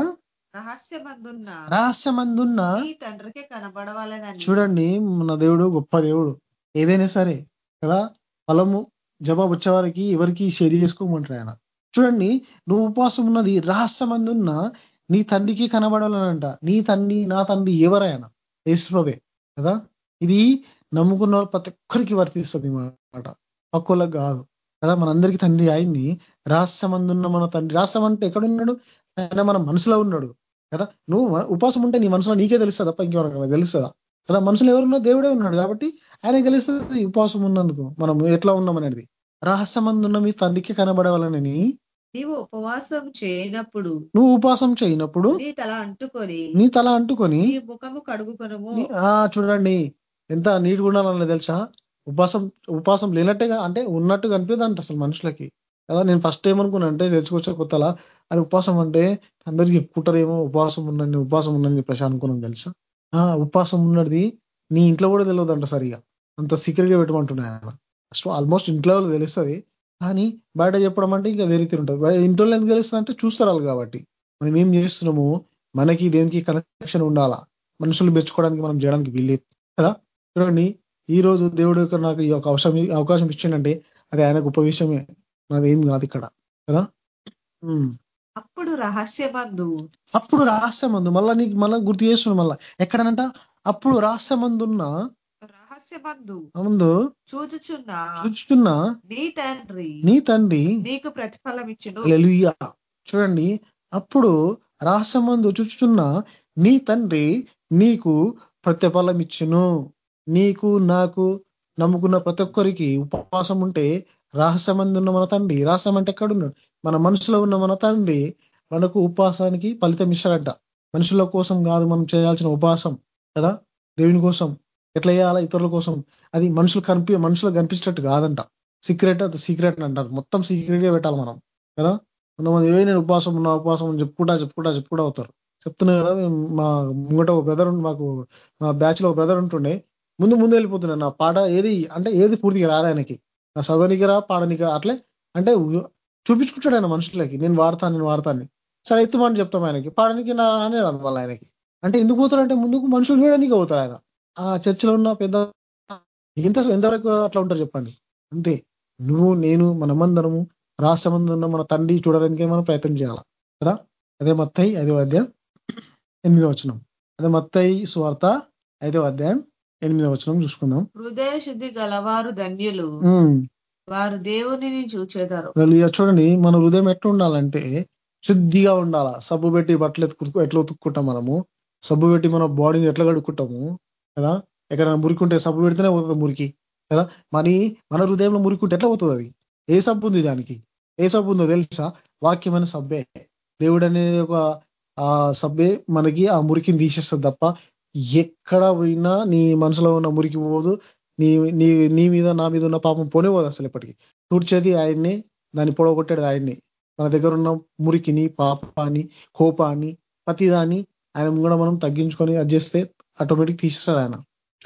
Speaker 1: రహస్యమందున్న? తండ్రికి కనబడవలనని.
Speaker 4: చూడండి మన దేవుడు గొప్ప దేవుడు. ఏదైనా సరే కదా? ఫలము జవాబు వచ్చేవారికి ఎవరికి షేర్ చేసుకోమంటారు ఆయన. చూడండి నువ్వు ఉపవాసం ఉన్నది రహస్యమందున్న నీ తండ్రికి కనబడాలనంట. నీ తండ్రి నా తండ్రి ఎవరైనా? యేసుప్రభే కదా? ఇది నమ్ముకున్న వాళ్ళు ప్రతి ఒక్కరికి వర్తిస్తుంది మాట. పక్కోళ్ళకి కాదు. కదా? మనందరికీ తండ్రి అయింది. రహస్యమందున్న మన తండ్రి. రహస్యం అంటే ఎక్కడున్నాడు? ఆయన మన మనసులో ఉన్నాడు కదా? నువ్వు ఉపాసం ఉంటే నీ మనసులో నీకే తెలుస్తుంది తప్ప ఇంకెవరికి తెలుస్తుందా? కదా? మనుషులు ఎవరున్నా దేవుడే ఉన్నాడు కాబట్టి ఆయనకి తెలుస్తుంది ఉపవాసం ఉన్నందుకు మనం ఎట్లా ఉన్నాం అనేది. రహస్యమందున్న మీ తండ్రికి కనబడవాలని
Speaker 1: నీవు ఉపవాసం చేయనప్పుడు
Speaker 4: నువ్వు ఉపవాసం చేయనప్పుడు
Speaker 1: నీ తల అంటుకొని
Speaker 4: నీ తల అంటుకొని
Speaker 1: ముఖము కడుగుకొనుము.
Speaker 4: ఆ చూడండి ఎంత నీట్ ఉండాలన్నది తెలుసా? ఉపాసం ఉపాసం లేనట్టుగా అంటే ఉన్నట్టు కనిపిదంట అసలు మనుషులకి. కదా నేను ఫస్ట్ ఏమనుకున్నా అంటే తెచ్చుకొచ్చే కొత్తలా. అది ఉపవాసం అంటే అందరికి చెప్పుకుంటారేమో ఉపవాసం ఉందని ఉపవాసం ఉందని చెప్పేసి అనుకున్నాను తెలుసా? ఆ ఉపవాసం ఉన్నది నీ ఇంట్లో కూడా తెలియదంట సరిగా. అంత సీక్రెట్గా పెట్టమంటున్నాయి ఆయన. ఫస్ట్ ఆల్మోస్ట్ ఇంట్లో తెలుస్తుంది. కానీ బయట చెప్పడం అంటే ఇంకా వేరే ఉంటుంది. ఇంట్లో ఎందుకు తెలుస్తుంది అంటే చూస్తారు వాళ్ళు కాబట్టి. మనం ఏం చేస్తున్నాము? మనకి దేనికి కనెక్షన్ ఉండాలా? మనుషులు మెచ్చుకోవడానికి మనం చేయడానికి వీల్లేదు. కదా? చూడండి ఈ రోజు దేవుడు నాకు ఈ యొక్క అవసరం అవకాశం ఇచ్చిందంటే అది ఆయన గొప్ప విషయమే. ఏం కాదు ఇక్కడ కదా.
Speaker 1: అప్పుడు రహస్యమందు.
Speaker 4: అప్పుడు రహస్యమందు మళ్ళా నీకు మళ్ళా గుర్తు చేస్తున్నాడు మళ్ళా. ఎక్కడనంట? అప్పుడు రహస్యమందున్న
Speaker 1: రహస్యమందు.
Speaker 4: ముందు
Speaker 1: చూచుచున్న
Speaker 4: చూచుతున్న
Speaker 1: నీ తండ్రి
Speaker 4: నీ తండ్రి
Speaker 1: నీకు ప్రతిఫలం ఇచ్చును
Speaker 4: చూడండి అప్పుడు రహస్యమందు చూచుచున్న నీ తండ్రి నీకు ప్రతిఫలం ఇచ్చును నీకు నాకు నమ్ముకున్న ప్రతి ఒక్కరికి ఉపవాసం ఉంటే రహస్యమందు ఉన్న మన తండ్రి. రహస్యం అంటే ఎక్కడున్నాడు మన మనసులో ఉన్న మన తండ్రి మనకు ఉపవాసానికి ఫలితం ఇస్తాడంట. మనుషుల కోసం కాదు మనం చేయాల్సిన ఉపవాసం కదా? దేవుని కోసం ఎట్లా చేయాలా? ఇతరుల కోసం. అది మనుషులు కనిపి మనుషులు కనిపించేటట్టు కాదంట. సీక్రెట్ అది సీక్రెట్ అని అంటారు. మొత్తం సీక్రెట్గా పెట్టాలి మనం కదా? కొంతమంది ఏ నేను ఉపవాసం ఉన్నా ఉపవాసం అని చెప్పుకుంటా చెప్పుకుంటా చెప్పుకుంటా అవుతారు చెప్తున్నా కదా మా ముంగట ఒక బ్రదర్ మాకు మా బ్యాచ్లో ఒక బ్రదర్ ఉంటుండే. ముందు ముందు వెళ్ళిపోతున్నాను నా పాట. ఏది అంటే ఏది పూర్తిగా రాదు ఆయనకి. నా చదవనికి రా పాడనికి రా అట్లే. అంటే చూపించుకుంటాడు ఆయన మనుషులకి. నేను వాడతాను నేను వాడతాను సరే ఎత్తుమని చెప్తాం ఆయనకి. పాడనికి నా అనే అందువల్ల ఆయనకి. అంటే ఎందుకు పోతాడంటే ముందుకు మనుషులు చూడడానికి పోతాడు ఆయన. ఆ చర్చిలో ఉన్న పెద్ద ఎంత ఎంతవరకు అట్లా ఉంటారు చెప్పండి. అంతే. నువ్వు నేను మనమందరము రాష్ట్రమందు ఉన్న మన తండ్రి చూడడానికి మనం ప్రయత్నం చేయాలి? కదా? అదే మత్తయి ఐదవ అధ్యాయం. ఎనిమిది వచ్చినాం అదే మత్తయి స్వార్థ ఐదో అధ్యాయం. ఎనిమిదో వచనం చూసుకుందాం.
Speaker 1: హృదయ శుద్ధి గలవారు ధన్యులు. వారు దేవునిని చూచేదారు
Speaker 4: చూడండి మన హృదయం ఎట్లా ఉండాలంటే శుద్ధిగా ఉండాలా. సబ్బు పెట్టి బట్టలు ఎత్తుకు ఎట్లా ఉతుక్కుంటాం మనము? సబ్బు పెట్టి మన బాడీని ఎట్లా కడుక్కుంటాము? కదా? ఎక్కడైనా మురికి ఉంటే సబ్బు పెడితేనే పోతుంది మురికి. కదా? మరి మన హృదయంలో మురికి ఉంటే ఎట్లా పోతుంది అది? ఏ సబ్బు ఉంది దానికి? ఏ సబ్బు ఉందో తెలుసా? వాక్యమైన సబ్బే. దేవుడు అనే ఒక ఆ సబ్బే మనకి ఆ మురికిని తీసేస్తుంది తప్ప ఎక్కడ పోయినా నీ మనసులో ఉన్న మురికి పోదు నీ నీ నీ మీద నా మీద ఉన్న పాపం పోనే పోదు అసలు ఎప్పటికీ. తుడిచేది ఆయన్ని దాన్ని పొడగొట్టేది ఆయన్ని. మన దగ్గర ఉన్న మురికిని పాపాన్ని కోపాన్ని ప్రతిదాన్ని ఆయన కూడా మనం తగ్గించుకొని అది చేస్తే ఆటోమేటిక్ తీసేస్తాడు ఆయన.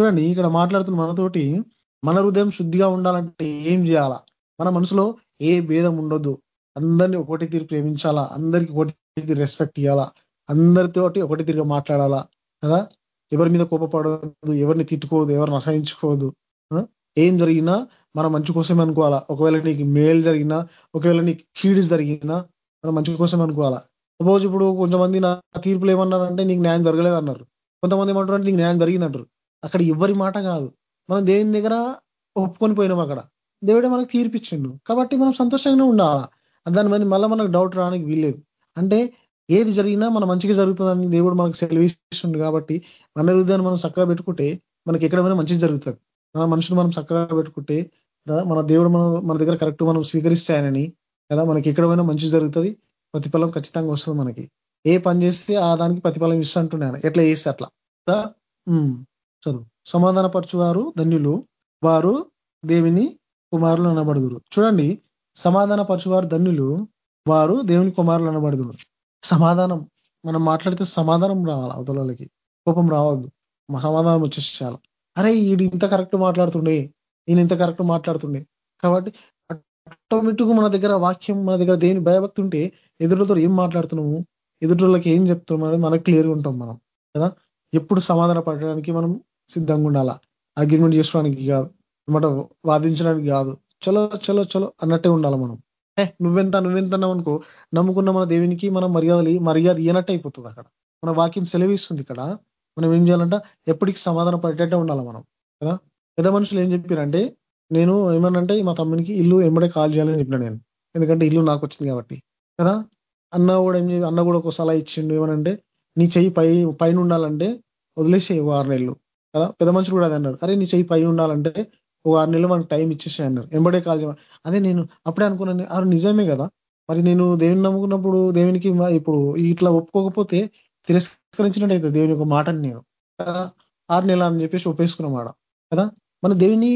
Speaker 4: చూడండి ఇక్కడ మాట్లాడుతున్న మనతోటి మన హృదయం శుద్ధిగా ఉండాలంటే ఏం చేయాలా? మన మనసులో ఏ భేదం ఉండొద్దు. అందరినీ ఒకటి తీరు ప్రేమించాలా? అందరికి ఒకటి తీరు రెస్పెక్ట్ ఇవ్వాలా అందరితోటి ఒకటి తిరిగి మాట్లాడాలా? కదా? ఎవరి మీద కోపపడదు ఎవరిని తిట్టుకోవద్దు ఎవరిని అసహించుకోవద్దు ఏం జరిగినా మన మంచి కోసమే అనుకోవాలా? ఒకవేళ నీకు మేలు జరిగినా ఒకవేళ నీకు కీడు జరిగినా మనం మంచి కోసం అనుకోవాలా? సపోజ్ ఇప్పుడు కొంతమంది నా తీర్పులు ఏమన్నారంటే నీకు న్యాయం జరగలేదు అన్నారు కొంతమంది ఏమంటారు అంటే నీకు న్యాయం జరిగిందంటారు. అక్కడ ఎవరి మాట కాదు. మనం దేవుని దగ్గర ఒప్పుకొని పోయినాం అక్కడ? దేవుడే మనకు తీర్పిచ్చిండు. కాబట్టి మనం సంతోషంగానే ఉండాలా? దాని మంది మళ్ళీ మనకు డౌట్ రావడానికి వీల్లేదు. అంటే ఏది జరిగినా మన మంచిగా జరుగుతుందని దేవుడు మనకు సెలవిస్తుంది కాబట్టి మన హృదయాన్ని మనం చక్కగా పెట్టుకుంటే మనకి ఎక్కడైనా మంచి జరుగుతుంది. మన మనుషులు మనం చక్కగా పెట్టుకుంటే మన దేవుడు మనం మన దగ్గర కరెక్ట్ మనం స్వీకరిస్తాయనని కదా మనకి ఎక్కడైనా మంచి జరుగుతుంది. ప్రతిఫలం ఖచ్చితంగా వస్తుంది మనకి. ఏ పని చేస్తే ఆ దానికి ప్రతిఫలం ఇస్తుంటున్నాను ఎట్లా చేస్తే అట్లా. చదువు. సమాధాన పరచువారు ధన్యులు. వారు దేవిని కుమారులు అనబడుదురు. చూడండి సమాధాన పరచువారు ధన్యులు. వారు దేవుని కుమారులు అనబడుదురు. సమాధానం మనం మాట్లాడితే సమాధానం రావాలి అవతలకి కోపం రావద్దు. సమాధానం వచ్చేసి చాలా. అరే వీడు ఇంత కరెక్ట్ మాట్లాడుతుండే. ఈయన ఇంత కరెక్ట్ మాట్లాడుతుండే. కాబట్టి ఆటోమేటిక్ మన దగ్గర వాక్యం మన దగ్గర దేని భయభక్తి ఉంటే ఎదురుతో ఏం మాట్లాడుతున్నాము? ఎదుటికి ఏం చెప్తున్నాం మనకు క్లియర్గా ఉంటాం మనం. కదా? ఎప్పుడు సమాధాన పడడానికి మనం సిద్ధంగా ఉండాలా? అగ్రిమెంట్ చేసుకోవడానికి కాదు. అనమాట వాదించడానికి కాదు. చలో చలో చలో అన్నట్టే ఉండాలి మనం? నువ్వెంత నువ్వెంత అనుకో నమ్ముకున్న మన దేవునికి మనం మర్యాదలు మర్యాద ఇయ్యనట్టు అయిపోతుంది అక్కడ. మన వాక్యం సెలవిస్తుంది ఇక్కడ. మనం ఏం చేయాలంట ఎప్పటికీ సమాధానం పడేటట్టే ఉండాలి మనం కదా? పెద్ద మనుషులు ఏం చెప్పారంటే నేను ఏమనంటే మా తమ్మునికి ఇల్లు ఎంబడే కాల్ చేయాలని చెప్పిన నేను. ఎందుకంటే ఇల్లు నాకు వచ్చింది కాబట్టి కదా? అన్న కూడా ఏం అన్న కూడా ఒక సలహా ఇచ్చిండు ఏమనంటే నీ చెయ్యి పై పైన ఉండాలంటే వదిలేసే ఆరు నెలలు కదా? పెద్ద మనుషులు కూడా అది అన్నారు. అరే నీ చెయ్యి పై ఉండాలంటే ఆరు నెలలు మనకు టైం ఇచ్చేసే అన్నారు. ఎంబడే కాల్ అదే నేను అప్పుడే అనుకున్నాను ఆరు నిజమే కదా? మరి నేను దేవుని నమ్ముకున్నప్పుడు దేవునికి ఇప్పుడు ఇట్లా ఒప్పుకోకపోతే తిరస్కరించినట్టు అవుతుంది దేవుని ఒక మాటని నేను కదా? ఆరు నెలలు అని చెప్పేసి ఒప్పేసుకున్నమాట కదా? మన దేవుని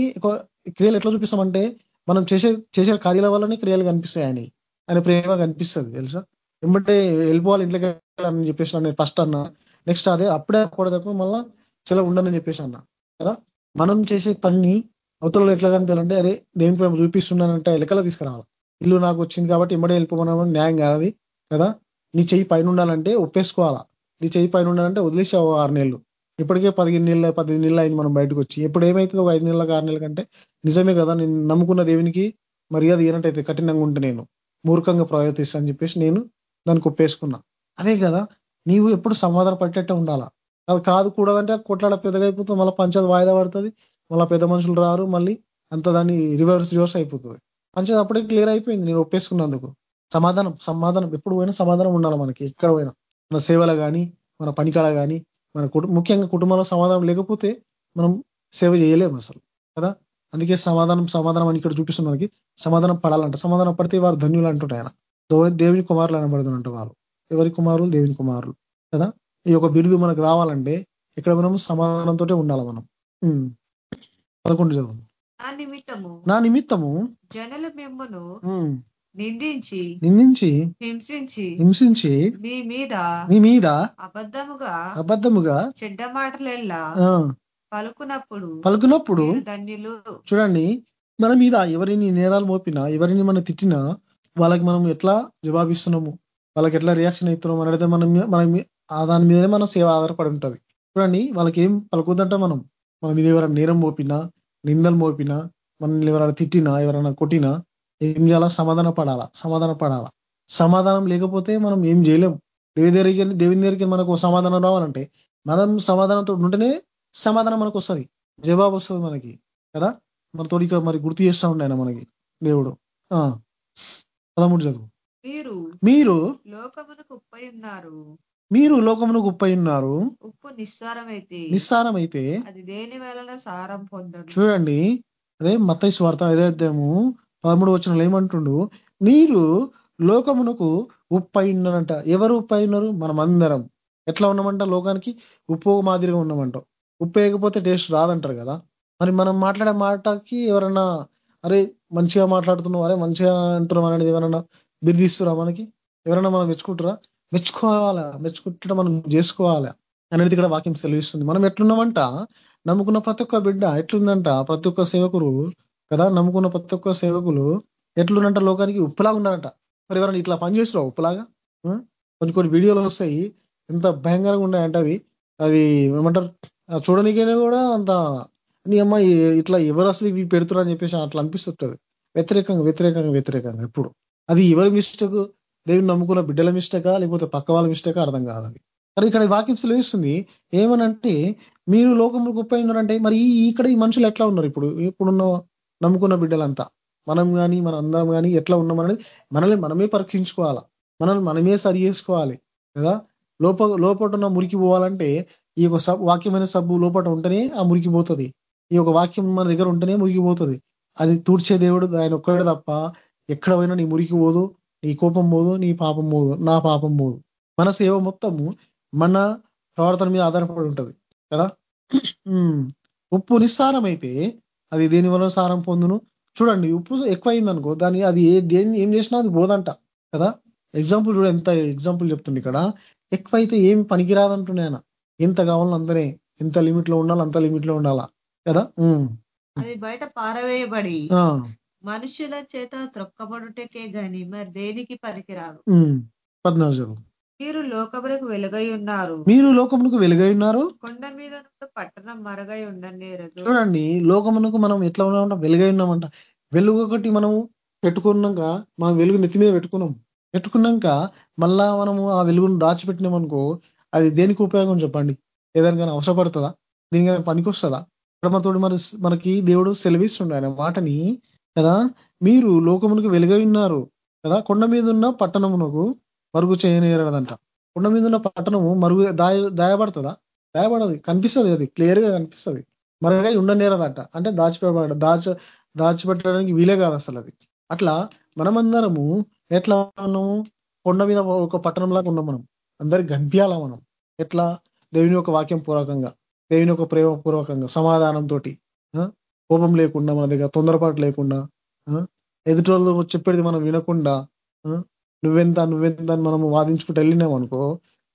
Speaker 4: క్రియలు ఎట్లా చూపిస్తామంటే మనం చేసే చేసే కార్యాల వల్లనే క్రియలు కనిపిస్తాయి ఆయన ఆయన ప్రేమ కనిపిస్తుంది తెలుసా? ఏమంటే వెళ్ళిపోవాలి ఇంట్లోకి అని చెప్పేసి నేను ఫస్ట్ అన్నా. నెక్స్ట్ అదే అప్పుడే అప్పుడు మళ్ళా చాలా ఉండనని చెప్పేసి అన్నా కదా? మనం చేసే పని అవతలలో ఎట్లా కనిపించాలంటే అరే దేని ప్రేమ చూపిస్తున్నానంటే ఎలకలా తీసుకురావాలి. ఇల్లు నాకు వచ్చింది కాబట్టి ఇమ్మడే వెళ్ళిపోమన్నామని న్యాయం కాదు కదా? నీ చెయ్యి పైన ఉండాలంటే ఒప్పేసుకోవాలా? నీ చెయ్యి పైన ఉండాలంటే వదిలేసావు ఆరు నెలలు. ఇప్పటికే పదిహేను నెలలు పదిహేను నెలలు అయింది మనం బయటకు వచ్చి. ఎప్పుడు ఏమైతుందో ఐదు నెలలకు ఆరు నెలల కంటే నిజమే కదా నేను నమ్ముకున్న దేవునికి మర్యాద ఇవ్వనట్టయితే కఠినంగా ఉంటే నేను మూర్ఖంగా ప్రవర్తిస్తా అని చెప్పేసి నేను దానికి ఒప్పేసుకున్నా. అదే కదా నీవు ఎప్పుడు సమాధాన పట్టేట్టే ఉండాలా? అది కాదు కూడదంటే కొట్లాడ పెద్దగా అయిపోతుంది మళ్ళీ పంచాయతీ వాయిదా పడుతుంది. మళ్ళీ పెద్ద మనుషులు రారు మళ్ళీ అంత దాన్ని రివర్స్ రివర్స్ అయిపోతుంది. మంచిది అప్పుడే క్లియర్ అయిపోయింది నేను ఒప్పేసుకున్నందుకు. సమాధానం సమాధానం ఎప్పుడు పోయినా సమాధానం ఉండాలి మనకి ఎక్కడ పోయినా. మన సేవల కానీ మన పనికాడ కానీ మన ముఖ్యంగా కుటుంబంలో సమాధానం లేకపోతే మనం సేవ చేయలేము అసలు కదా? అందుకే సమాధానం సమాధానం అని ఇక్కడ చూపిస్తుంది మనకి సమాధానం పడాలంట. సమాధానం పడితే వారు ధన్యులు అంటుంటే ఆయన. దేవుని కుమారులు అనబడుతున్నట్టు వారు. ఎవరి కుమారులు? దేవుని కుమారులు కదా? ఈ యొక్క బిరుదు మనకు రావాలంటే ఇక్కడ మనం సమాధానంతో ఉండాలి మనం. పదకొండు చదువు.
Speaker 1: నా నిమిత్తము
Speaker 4: నా నిమిత్తము
Speaker 1: జనుల మిమ్మను నిందించి
Speaker 4: నిందించి
Speaker 1: హింసించి
Speaker 4: హింసించి
Speaker 1: మీ మీద
Speaker 4: మీ మీద
Speaker 1: అబద్ధముగా
Speaker 4: అబద్ధముగా
Speaker 1: చెడ్డ మాటలెల్లా పలుకునప్పుడు
Speaker 4: పలుకున్నప్పుడు
Speaker 1: ధన్యులు.
Speaker 4: చూడండి మన మీద ఎవరిని నేరాలు మోపినా ఎవరిని మనం తిట్టినా వాళ్ళకి మనం ఎట్లా జవాబిస్తున్నాము? వాళ్ళకి ఎట్లా రియాక్షన్ అవుతున్నాం అనేది మనం మన దాని మీదనే మన సేవ ఆధారపడి ఉంటుంది. చూడండి వాళ్ళకి ఏం పలుకుద్దంట మనం? మన మీద ఎవరైనా నేరం మోపినా నిందలు మోపినా మనల్ని ఎవరైనా తిట్టినా ఎవరైనా కొట్టినా ఏం చేయాలా? సమాధాన పడాలా? సమాధాన పడాలా? సమాధానం లేకపోతే మనం ఏం చేయలేం. దేవి దగ్గరికి దేవుని దగ్గరికి మనకు సమాధానం రావాలంటే మనం సమాధానంతో ఉంటేనే సమాధానం మనకు వస్తుంది. జవాబు వస్తుంది మనకి కదా? మనతో ఇక్కడ మరి గుర్తు చేస్తూ ఉండే మనకి దేవుడు. ఆ. పదమూడు చదువు.
Speaker 1: మీరు
Speaker 4: మీరు
Speaker 1: లోకమునకు ఉప్పై ఉన్నారు.
Speaker 4: మీరు లోకమునకు ఉప్పై ఉన్నారు.
Speaker 1: ఉప్పు నిస్సారమైతే
Speaker 4: నిస్సారమైతే
Speaker 1: అది దేని వలన సారం పొందదు?
Speaker 4: చూడండి. అదే మత స్వార్థ ఏదైతేము పదమూడు వచ్చిన ఏమంటుండు? మీరు లోకమునకు ఉప్పై ఉన్నారంట. ఎవరు ఉప్పై ఉన్నారు? మనం అందరం ఎట్లా ఉన్నామంట లోకానికి? ఉప్పు మాదిరిగా ఉన్నామంటాం. ఉప్పు వేయకపోతే టేస్ట్ రాదంటారు కదా. మరి మనం మాట్లాడే మాటకి ఎవరన్నా అరే మంచిగా మాట్లాడుతున్నావు అరే మంచిగా అంటున్నాం అనేది ఎవరన్నా బిర్దిస్తురా మనకి? ఎవరైనా మనం మెచ్చుకుంటారా మెచ్చుకోవాలా? మెచ్చుకుంటే మనం చేసుకోవాలా? అనేది ఇక్కడ వాక్యం సెలవిస్తుంది. మనం ఎట్లున్నామంట? నమ్ముకున్న ప్రతి ఒక్క బిడ్డ ఎట్లుందంట? ప్రతి ఒక్క సేవకులు కదా? నమ్ముకున్న ప్రతి ఒక్క సేవకులు ఎట్లున్నంట లోకానికి ఉప్పులాగా ఉన్నారంట. మరి ఎవరైనా ఇట్లా పనిచేస్తారా ఉప్పులాగా? కొన్ని కొన్ని వీడియోలు వస్తాయి. ఎంత భయంకరంగా ఉన్నాయంటే అవి. అవి ఏమంటారు? చూడనికైనా కూడా అంత నీ అమ్మ ఇట్లా ఎవరు అసలు ఇవి పెడుతురా అని చెప్పేసి అట్లా అనిపిస్తుంటుంది. వ్యతిరేకంగా వ్యతిరేకంగా వ్యతిరేకంగా ఎప్పుడు. అది ఎవరి మిస్టేక్? దేవుని నమ్ముకున్న బిడ్డల మిస్టేకా లేకపోతే పక్క వాళ్ళ మిస్టేకా అర్థం కాదు మరి కానీ ఇక్కడ ఈ వాక్యం సెలవిస్తుంది ఏమనంటే మీరు లోకంలో గొప్ప ఉన్నారంటే మరి ఈ- ఇక్కడ ఈ మనుషులు ఎట్లా ఉన్నారు ఇప్పుడు? ఇప్పుడున్న నమ్ముకున్న బిడ్డలంతా? మనం కానీ మన అందరం కానీ ఎట్లా ఉన్నామనేది మనల్ని మనమే పరీక్షించుకోవాలా? మనల్ని మనమే సరి చేసుకోవాలి కదా? లోప లోపట ఉన్న మురికి పోవాలంటే ఈ యొక్క సబ్ వాక్యమైన సబ్బు లోపట ఉంటేనే ఆ మురికి పోతుంది. ఈ యొక్క వాక్యం మన దగ్గర ఉంటేనే మురికి పోతుంది. అది తూడ్చే దేవుడు ఆయన ఒక్కడే తప్ప ఎక్కడ పోయినా నీ మురికి పోదు. నీ కోపం పోదు నీ పాపం పోదు నా పాపం పోదు. మన సేవ మొత్తము మన ప్రవర్తన మీద ఆధారపడి ఉంటది కదా. ఉప్పు నిస్సారం అయితే అది దేని వల్ల సారం పొందును? చూడండి ఉప్పు ఎక్కువ అయిందనుకో దాని అది ఏ దేన్ని ఏం చేసినా అది పోదంట కదా? ఎగ్జాంపుల్ చూడ ఎంత ఎగ్జాంపుల్ చెప్తుంది ఇక్కడ. ఎక్కువ అయితే ఏం పనికిరాదంటున్నాయన ఎంత కావాలో అంతనే ఎంత లిమిట్లో ఉండాలి అంత లిమిట్లో ఉండాలా కదా.
Speaker 5: అది బయట పారవేయబడి మనుషుల చేత త్రొక్కబడుటకే గాని మరి దేనికి పనికిరాదు.
Speaker 4: పద్నాలుగు
Speaker 5: మీరు లోకములకు వెలుగై ఉన్నారు.
Speaker 4: మీరు లోకములకు వెలుగై ఉన్నారు?
Speaker 5: కొండ మీద పట్టణం మరగై ఉండనేరదు
Speaker 4: చూడండి లోకమునకు మనం ఎట్లా ఉన్నామంట? వెలుగై ఉన్నామంట. వెలుగు ఒకటి మనము పెట్టుకున్నాక మనం వెలుగు నెత్తి మీద పెట్టుకున్నాం. పెట్టుకున్నాక మళ్ళా మనము ఆ వెలుగును దాచిపెట్టినాం అనుకో అది దేనికి ఉపయోగం చెప్పండి? ఏదానికైనా అవసరపడుతుందా? దీనికైనా పనికొస్తుందా? ఇక్కడ మనతోటి మరి మనకి దేవుడు సెలవిస్తుండే ఆయన మాటని కదా? మీరు లోకమునకు వెలుగై ఉన్నారు కదా? కొండ మీద ఉన్న పట్టణమునకు మరుగు చేయనేరదంట కొండ మీద ఉన్న పట్టణము మరుగు దాయ దాయబడుతుందా? దాయబడదు. కనిపిస్తుంది అది. క్లియర్గా కనిపిస్తుంది. మరుగై ఉండనేరదంట. అంటే దాచిపెట్ట దాచ దాచిపెట్టడానికి వీలే కాదు అసలు అది. అట్లా మనమందరము ఎట్లా ఉన్నాము? కొండ మీద ఒక పట్టణంలాగా ఉన్నాం మనం. అందరికి కనిపించాలా మనం. ఎట్లా? దేవుని యొక్క వాక్యం పూర్వకంగా. దేవుని యొక్క ప్రేమ పూర్వకంగా. సమాధానంతో కోపం లేకుండా మన దగ్గర తొందరపాటు లేకుండా ఆ, ఎదుటోళ్ళు చెప్పేది మనం వినకుండా నువ్వెంత నువ్వెంత అని మనం వాదించుకుంటూ వెళ్ళినాం అనుకో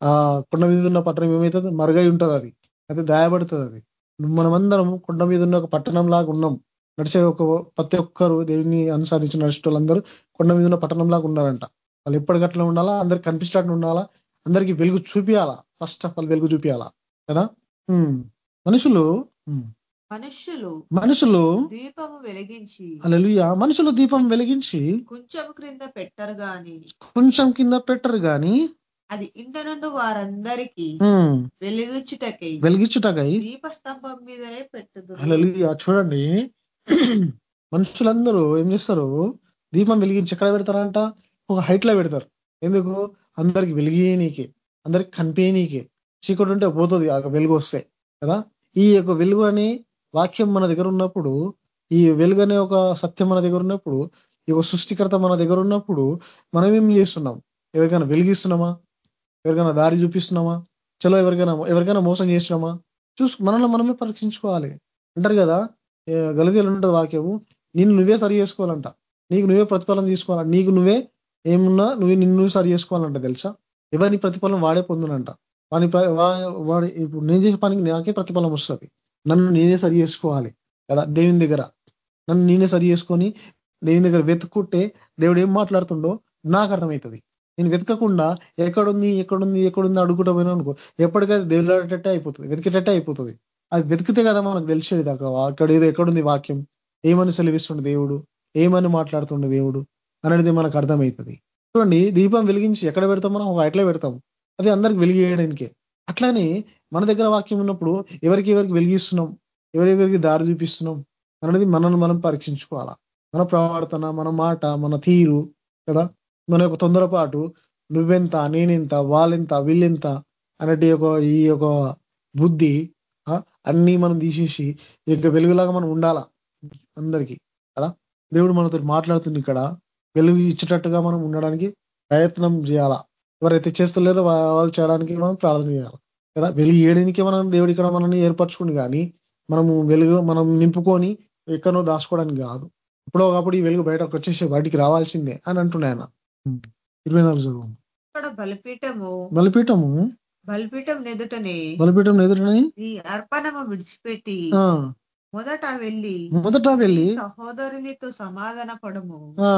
Speaker 4: ఆ కొండ మీద ఉన్న పట్టణం ఏమవుతుంది మరుగై ఉంటది అది. అది దాయబడుతుంది అది. మనమందరం కొండ మీద ఉన్న ఒక పట్టణం లాగా ఉన్నాం. నడిచే ఒక ప్రతి ఒక్కరు దేవుని అనుసరించి నడిచే వాళ్ళందరూ కొండ మీద ఉన్న పట్టణం లాగా ఉన్నారంట. వాళ్ళు ఎప్పటికట్లా ఉండాలా? అందరికి కనిపించినట్టు ఉండాలా? అందరికి వెలుగు చూపియాలా? ఫస్ట్ ఆఫ్ ఆల్ వెలుగు చూపియాలా? కదా? ఉమ్. మనుషులు మనుషులు
Speaker 5: దీపము వెలిగించి
Speaker 4: అలలుయ మనుషులు దీపం వెలిగించి
Speaker 5: కొంచెం క్రింద పెట్టరు గాని
Speaker 4: కొంచెం కింద పెట్టరు గాని
Speaker 5: అది ఇంట నుండి వారందరికీ వెలిగించుటకై
Speaker 4: వెలిగించుటకై
Speaker 5: దీపస్తంభం మీదనే పెట్టుదు
Speaker 4: హల్లెలూయా. చూడండి. మనుషులందరూ ఏం చేస్తారు? దీపం వెలిగించి ఎక్కడ పెడతారంట? ఒక హైట్లో పెడతారు. ఎందుకు? అందరికి వెలిగేయనీకే అందరికి కనిపించనీకే చీకటి ఉంటే పోతుంది ఆ వెలుగు వస్తే కదా? ఈ యొక్క వెలుగు అనే వాక్యం మన దగ్గర ఉన్నప్పుడు ఈ వెలుగనే ఒక సత్యం మన దగ్గర ఉన్నప్పుడు ఈ యొక్క సృష్టికర్త మన దగ్గర ఉన్నప్పుడు మనం ఏం చేస్తున్నాం? ఎవరికైనా వెలిగిస్తున్నామా? ఎవరికైనా దారి చూపిస్తున్నామా? చలో ఎవరికైనా ఎవరికైనా మోసం చేసినామా? చూసు మనల్ని మనమే పరీక్షించుకోవాలి. అంటారు కదా గలదీలు ఉంటుంది వాక్యము నిన్ను నువ్వే సరి చేసుకోవాలంట. నీకు నువ్వే ప్రతిఫలం తీసుకోవాలంట. నీకు నువ్వే ఏమున్నా నువ్వే నిన్ను సరి చేసుకోవాలంట తెలుసా? ఎవరిని ప్రతిఫలం వాడే పొందునంట. వాని వాడి ఇప్పుడు నేను చేసే పనికి నాకే ప్రతిఫలం వస్తుంది. నన్ను నేనే సరి చేసుకోవాలి కదా దేవుని దగ్గర. నన్ను నేనే సరి చేసుకొని దేవుని దగ్గర వెతుక్కుంటే దేవుడు ఏం మాట్లాడుతుండో నాకు అర్థమవుతుంది. నేను వెతకకుండా ఎక్కడుంది ఎక్కడుంది ఎక్కడుంది అడుగుతా పోయినా అనుకో ఎప్పటికైతే దేవులాడేటట్టే అయిపోతుంది వెతికేటట్టే అయిపోతుంది. అది వెతికితే కదా మనకు తెలిసేది దాకా. అక్కడ ఏదో ఎక్కడుంది వాక్యం. ఏమని సెలవిస్తుండే దేవుడు? ఏమని మాట్లాడుతుండే దేవుడు? అనేది మనకు అర్థమవుతుంది. చూడండి దీపం వెలిగించి ఎక్కడ పెడతాం మనం? ఒక ఎట్లా పెడతాం. అది అందరికి వెలిగేయడానికే. అట్లానే మన దగ్గర వాక్యం ఉన్నప్పుడు ఎవరికి ఎవరికి వెలిగిస్తున్నాం ఎవరెవరికి దారి చూపిస్తున్నాం అనేది మనల్ని మనం పరీక్షించుకోవాలా? మన ప్రవర్తన మన మాట మన తీరు కదా? మన యొక్క తొందరపాటు నువ్వెంత నేనెంత వాళ్ళెంత వీళ్ళెంత అనేటి ఒక ఈ యొక్క బుద్ధి అన్నీ మనం తీసేసి ఇక వెలుగులాగా మనం ఉండాలా అందరికీ కదా? దేవుడు మనతో మాట్లాడుతుంది ఇక్కడ. వెలుగు ఇచ్చేటట్టుగా మనం ఉండడానికి ప్రయత్నం చేయాలా? ఎవరైతే చేస్తలేరో వాళ్ళు చేయడానికి మనం ప్రార్థన చేయాలి. కదా? వెలుగు ఏడానికి మనం దేవుడు ఇక్కడ మనల్ని ఏర్పరచుకుని కానీ మనము వెలుగు మనం నింపుకొని ఎక్కడో దాచుకోవడానికి కాదు. ఇప్పుడు ఒకప్పుడు ఈ వెలుగు బయటకు వచ్చేసి బయటికి రావాల్సిందే అని అంటున్నాయి ఆయన. ఇరవై నాలుగు చదువు.
Speaker 5: ఇక్కడ బలిపీఠము.
Speaker 4: బలిపీఠము?
Speaker 5: బలిపీఠం నెదుటనే
Speaker 4: బలిపీఠం ఎదురుని
Speaker 5: నీ అర్పణము విడిచిపెట్టి
Speaker 4: ఆ,
Speaker 5: మొదట వెళ్ళి
Speaker 4: మొదట వెళ్ళి
Speaker 5: సహోదరునితో సమాధాన పడము
Speaker 4: ఆ.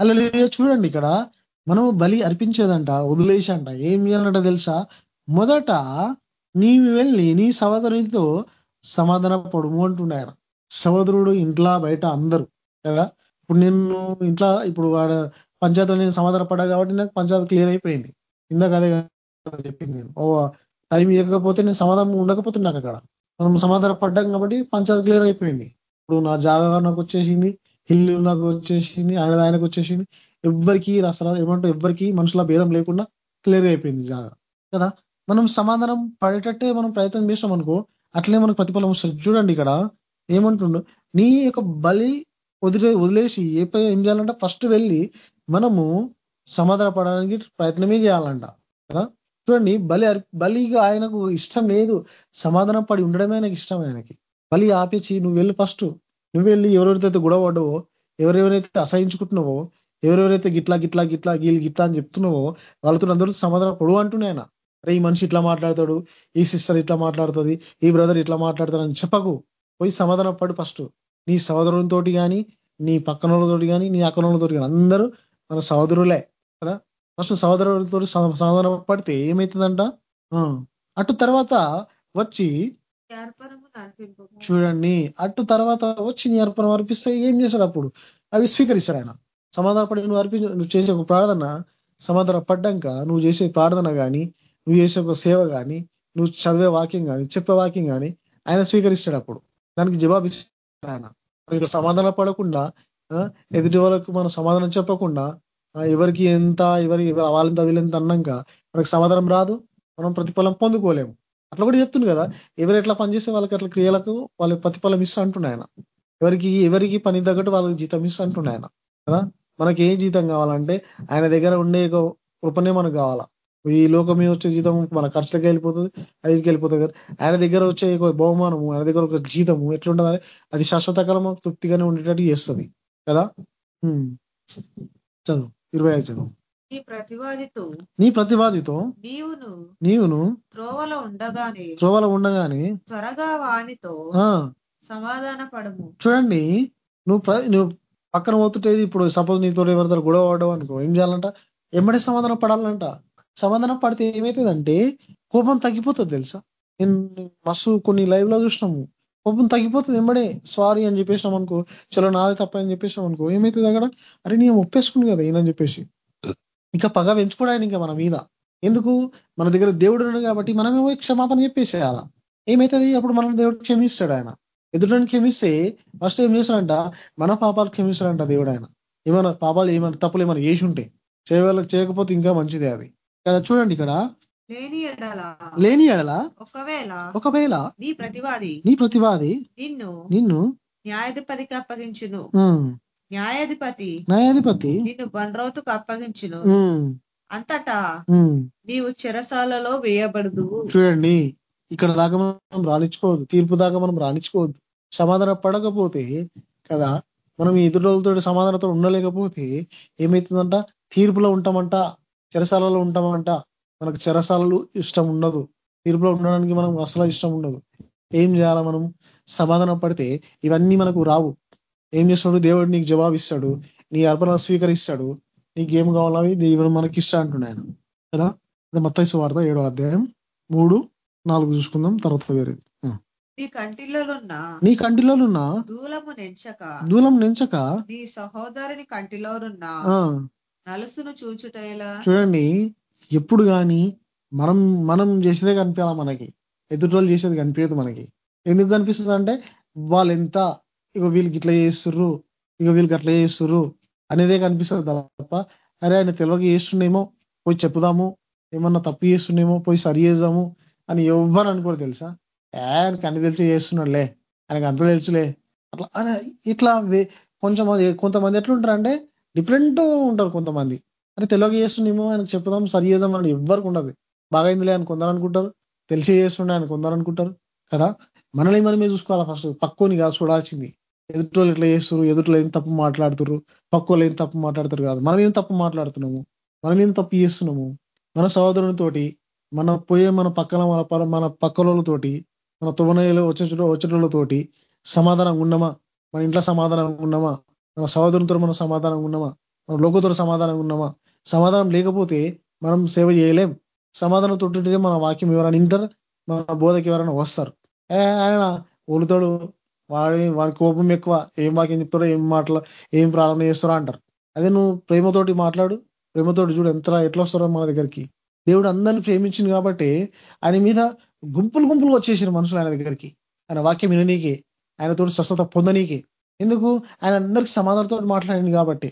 Speaker 4: అలా చూడండి ఇక్కడ. మనం బలి అర్పించేదంట వదిలేసంట ఏం చేయాలంట తెలుసా? మొదట నీవు వెళ్ళి నీ సహోదరునితో సమాధాన పడుము అంటుండే ఆయన సహోదరుడు ఇంట్లో బయట అందరూ కదా? ఇప్పుడు నేను ఇంట్లో ఇప్పుడు వాడ పంచాయతీలో నేను సమాధాన పడ్డా కాబట్టి నాకు పంచాయతీ క్లియర్ అయిపోయింది. ఇందాక అదే చెప్పింది నేను. ఓ టైం ఇవ్వకపోతే నేను సమాధానం ఉండకపోతే నాకు అక్కడ. మనం సమాధాన పడ్డాం కాబట్టి పంచాయతీ క్లియర్ అయిపోయింది. ఇప్పుడు నా జాగా నాకు వచ్చేసింది ఇల్లు నాకు వచ్చేసింది ఆయన ఆయనకు వచ్చేసింది ఎవ్వరికి అసలు ఏమంటారు ఎవ్వరికి మనుషుల భేదం లేకుండా క్లియర్ అయిపోయింది కదా? మనం సమాధానం పడేటట్టే మనం ప్రయత్నం చేసినాం అనుకో అట్లే మనకు ప్రతిఫలం వస్తుంది. చూడండి ఇక్కడ ఏమంటుండు? నీ యొక్క బలి వదిలే వదిలేసి ఏ ఏం చేయాలంటే? ఫస్ట్ వెళ్ళి మనము సమాధాన పడడానికి ప్రయత్నమే చేయాలంట. కదా? చూడండి బలి అర్- బలిగా ఆయనకు ఇష్టం లేదు. సమాధానం పడి ఉండడమే ఆయనకి ఇష్టం ఆయనకి. బలి ఆపేసి నువ్వు వెళ్ళి ఫస్ట్ నువ్వు వెళ్ళి ఎవరెవరితో గొడవ పడ్డవో ఎవరెవరైతే అసహించుకుంటున్నావో ఎవరెవరైతే గిట్లా గిట్లా గిట్లా గీళ్ళు గిట్లా అని చెప్తున్నావో వాళ్ళతో అందరూ సమాధానం పడు అంటున్నాయి ఆయన. అరే ఈ మనిషి ఇట్లా మాట్లాడతాడు ఈ సిస్టర్ ఇట్లా మాట్లాడుతుంది ఈ బ్రదర్ ఇట్లా మాట్లాడతాడు అని చెప్పకు. పోయి సమాధానం పడు ఫస్ట్ నీ సహోదరునితోటి కానీ నీ పక్కన వాళ్ళతోటి కానీ నీ అక్కన వాళ్ళతోటి కానీ అందరూ మన సహోదరులే కదా? ఫస్ట్ సహోదరులతో సమాధానం పడితే ఏమవుతుందంట అటు తర్వాత వచ్చి చూడండి అటు తర్వాత వచ్చి నీ అర్పణ అర్పిస్తే ఏం చేశాడు అప్పుడు? అవి స్వీకరిస్తాడు ఆయన. సమాధానపడి నువ్వు అర్పించ నువ్వు చేసే ఒక ప్రార్థన సమాధాన పడ్డాక నువ్వు చేసే ప్రార్థన కానీ నువ్వు చేసే ఒక సేవ కానీ నువ్వు చదివే వాక్యం కానీ చెప్పే వాక్యం కానీ ఆయన స్వీకరిస్తాడు అప్పుడు. దానికి జవాబు ఆయన. ఇక్కడ సమాధాన పడకుండా ఎదుటి వాళ్ళకు మనం సమాధానం చెప్పకుండా ఎవరికి ఎంత ఎవరి వాళ్ళంత వీళ్ళంత అన్నాక మనకు సమాధానం రాదు మనం ప్రతిఫలం పొందుకోలేము. అట్లా కూడా చెప్తుంది కదా ఎవరు ఎట్లా పనిచేస్తే వాళ్ళకి అట్లా క్రియలకు వాళ్ళకి ప్రతిఫలం ఇస్తా అంటున్నాయన ఎవరికి ఎవరికి పని తగ్గట్టు వాళ్ళకి జీతం ఇస్తా అంటున్నాయన కదా? మనకి ఏ జీతం కావాలంటే ఆయన దగ్గర ఉండే ఒక కృపనే మనకు కావాలా. ఈ లోకం మీద వచ్చే జీతం మన ఖర్చులకు వెళ్ళిపోతుంది అదికి వెళ్ళిపోతుంది కదా. ఆయన దగ్గర వచ్చే ఒక బహుమానము ఆయన దగ్గర ఒక జీతము ఎట్లుంటది అది శాశ్వత కాలం తృప్తిగానే ఉండేటట్టు చేస్తుంది కదా. చదువు ఇరవై ఐదు చదువు.
Speaker 5: నీ ప్రతివాదితో
Speaker 4: నీ ప్రతివాదితో
Speaker 5: నీవును
Speaker 4: నీవును
Speaker 5: త్రోవలో ఉండగానే
Speaker 4: త్రోవలో ఉండగానే
Speaker 5: త్వరగా వానితో
Speaker 4: ఆ.
Speaker 5: సమాధాన పడము
Speaker 4: చూడండి నువ్వు నువ్వు పక్కన పోతుంటే ఇప్పుడు సపోజ్ నీతో ఎవరితో గొడవ పడవు అనుకో ఏం చేయాలంట? ఎమ్మడే సమాధానం పడాలంట. సమాధానం పడితే ఏమవుతుందంటే కోపం తగ్గిపోతుంది తెలుసా? నేను మస్తు కొన్ని లైవ్లో చూసినాము కోపం తగ్గిపోతుంది ఎంబడే సారీ అని చెప్పేసినాం అనుకో చలో నాదే తప్ప అని చెప్పేసినాం అనుకో ఏమవుతుంది అక్కడ? అరే నేను ఒప్పేసుకుంది కదా ఈయనని చెప్పేసి. ఇంకా పగ పెంచుకోవడానికి ఇంకా మన మీద. ఎందుకు? మన దగ్గర దేవుడు ఉన్నాడు కాబట్టి మనమే క్షమాపణ చెప్పేసేయాల? ఏమవుతుంది అప్పుడు మనం దేవుడు క్షమిస్తాడు ఆయన. ఎదుటని క్షమిస్తే ఫస్ట్ ఏం చేస్తాడంట మన పాపాలు క్షమిస్తాడంట దేవుడు ఆయన. ఏమైనా పాపాలు ఏమైనా తప్పులు ఏమైనా చేసి ఉంటే చేయవాళ్ళ చేయకపోతే ఇంకా మంచిదే అది. కదా చూడండి ఇక్కడ.
Speaker 5: లేని ఎడల.
Speaker 4: లేని ఎడల.
Speaker 5: ఒకవేళ
Speaker 4: ఒకవేళ
Speaker 5: నీ ప్రతివాది
Speaker 4: నీ ప్రతివాది
Speaker 5: నిన్ను
Speaker 4: నిన్ను
Speaker 5: న్యాయాధిపతికి అప్పగించును. న్యాయాధిపతి
Speaker 4: న్యాయాధిపతి
Speaker 5: నిన్ను బండ్రోతుకు అప్పగించును. అంతటా నీవు చెరసాలలో వేయబడదు.
Speaker 4: చూడండి. ఇక్కడ దాకా మనం రాణించుకోవద్దు తీర్పు దాకా మనం రాణించుకోవద్దు. సమాధాన పడకపోతే కదా మనం ఎదురులతో సమాధానంతో ఉండలేకపోతే ఏమవుతుందంట తీర్పులో ఉంటామంట చెరసాలలో ఉంటామంట. మనకు చెరసాలలు ఇష్టం ఉండదు. తీర్పులో ఉండడానికి మనం అసలు ఇష్టం ఉండదు. ఏం చేయాలా మనం? సమాధానం పడితే ఇవన్నీ మనకు రావు. ఏం చేస్తున్నాడు? దేవుడు నీకు జవాబిస్తాడు. నీ అర్పణ స్వీకరిస్తాడు. నీకు ఏం దేవుడు మనకి ఇష్టం అంటున్నాను కదా? ఇది వార్త ఏడో అధ్యాయం మూడు నాలుగు చూసుకుందాం తర్వాత వేరేది.
Speaker 5: నీ కంటిలోనున్న
Speaker 4: నీ కంటిలోనున్న
Speaker 5: దూలము నెంచక
Speaker 4: దూలం నెంచక
Speaker 5: నీ సహోదరుని కంటిలోనున్న నలుసును చూచుటేలా
Speaker 4: చూడండి ఎప్పుడు కానీ మనం మనం చేసేదే కనిపించాలి మనకి? ఎదుటోళ్ళు చేసేది కనిపించదు మనకి. ఎందుకు కనిపిస్తుంది అంటే వాళ్ళు ఎంత ఇక వీళ్ళకి ఇట్లా చేస్తుర్రు ఇక వీళ్ళకి అట్లా చేస్తుర్రు అనేదే కనిపిస్తుంది తప్ప అరే ఆయన తెలియక చేస్తుండేమో పోయి చెప్పుదాము ఏమన్నా తప్పు చేస్తుండేమో పోయి సరి చేద్దాము అని ఎవ్వరు అనుకోరు తెలుసా? ఆయనకి అన్ని తెలిసి చేస్తున్నాడులే ఆయనకి అంత తెలుసులే అట్లా అని ఇట్లా కొంచెమంది కొంచెం కొంతమంది ఎట్లుంటారంటే డిఫరెంట్ ఉంటారు కొంతమంది. అని తెలియక చేస్తున్నామో ఆయనకు చెప్పుదాం సరి చేద్దాం అని ఎవ్వరికి ఉండదు. బాగా అయిందిలే అని కొందరు అనుకుంటారు. తెలిసి చేస్తుండే ఆయన కొందరు అనుకుంటారు. కదా? మనల్ని మనమే చూసుకోవాలా ఫస్ట్ పక్కోని కాదు చూడాల్సింది. ఎదుటోళ్ళు ఎట్లా చేస్తారు ఎదుటిలో ఏం తప్పు మాట్లాడుతారు పక్కోళ్ళు ఏం తప్పు మాట్లాడతారు కాదు. మనం ఏం తప్పు మాట్లాడుతున్నాము? మనం ఏం తప్పు చేస్తున్నాము? మన సహోదరునితోటి మన పోయే మన పక్కన మన మన పక్కలతోటి మన తువనలో వచ్చే వచ్చేటోళ్ళతోటి సమాధానంగా ఉన్నామా? మన ఇంట్లో సమాధానంగా ఉన్నామా? మన సహోదరులతో మనం సమాధానంగా ఉన్నామా? మన లోకతో సమాధానంగా ఉన్నామా? సమాధానం లేకపోతే మనం సేవ చేయలేం. సమాధానం తోటి మన వాక్యం ఎవరైనా వింటారు మన బోధకి ఎవరైనా వస్తారు. ఆయన ఒలుతాడు వాడి వాడి కోపం ఎక్కువ ఏం వాక్యం చెప్తాడో ఏం మాటలు ఏం ప్రారంభం చేస్తారో అంటారు. అదే నువ్వు ప్రేమతోటి మాట్లాడు ప్రేమతోటి చూడు ఎంత ఎట్లా వస్తారో మన దగ్గరికి. దేవుడు అందరిని ప్రేమించింది కాబట్టి ఆయన మీద గుంపులు గుంపులు వచ్చేసారు మనుషులు ఆయన దగ్గరికి. ఆయన వాక్యం విననీకే ఆయనతో స్వస్థత పొందనీకి. ఎందుకు? ఆయన అందరికి సమాధానంతో మాట్లాడింది కాబట్టి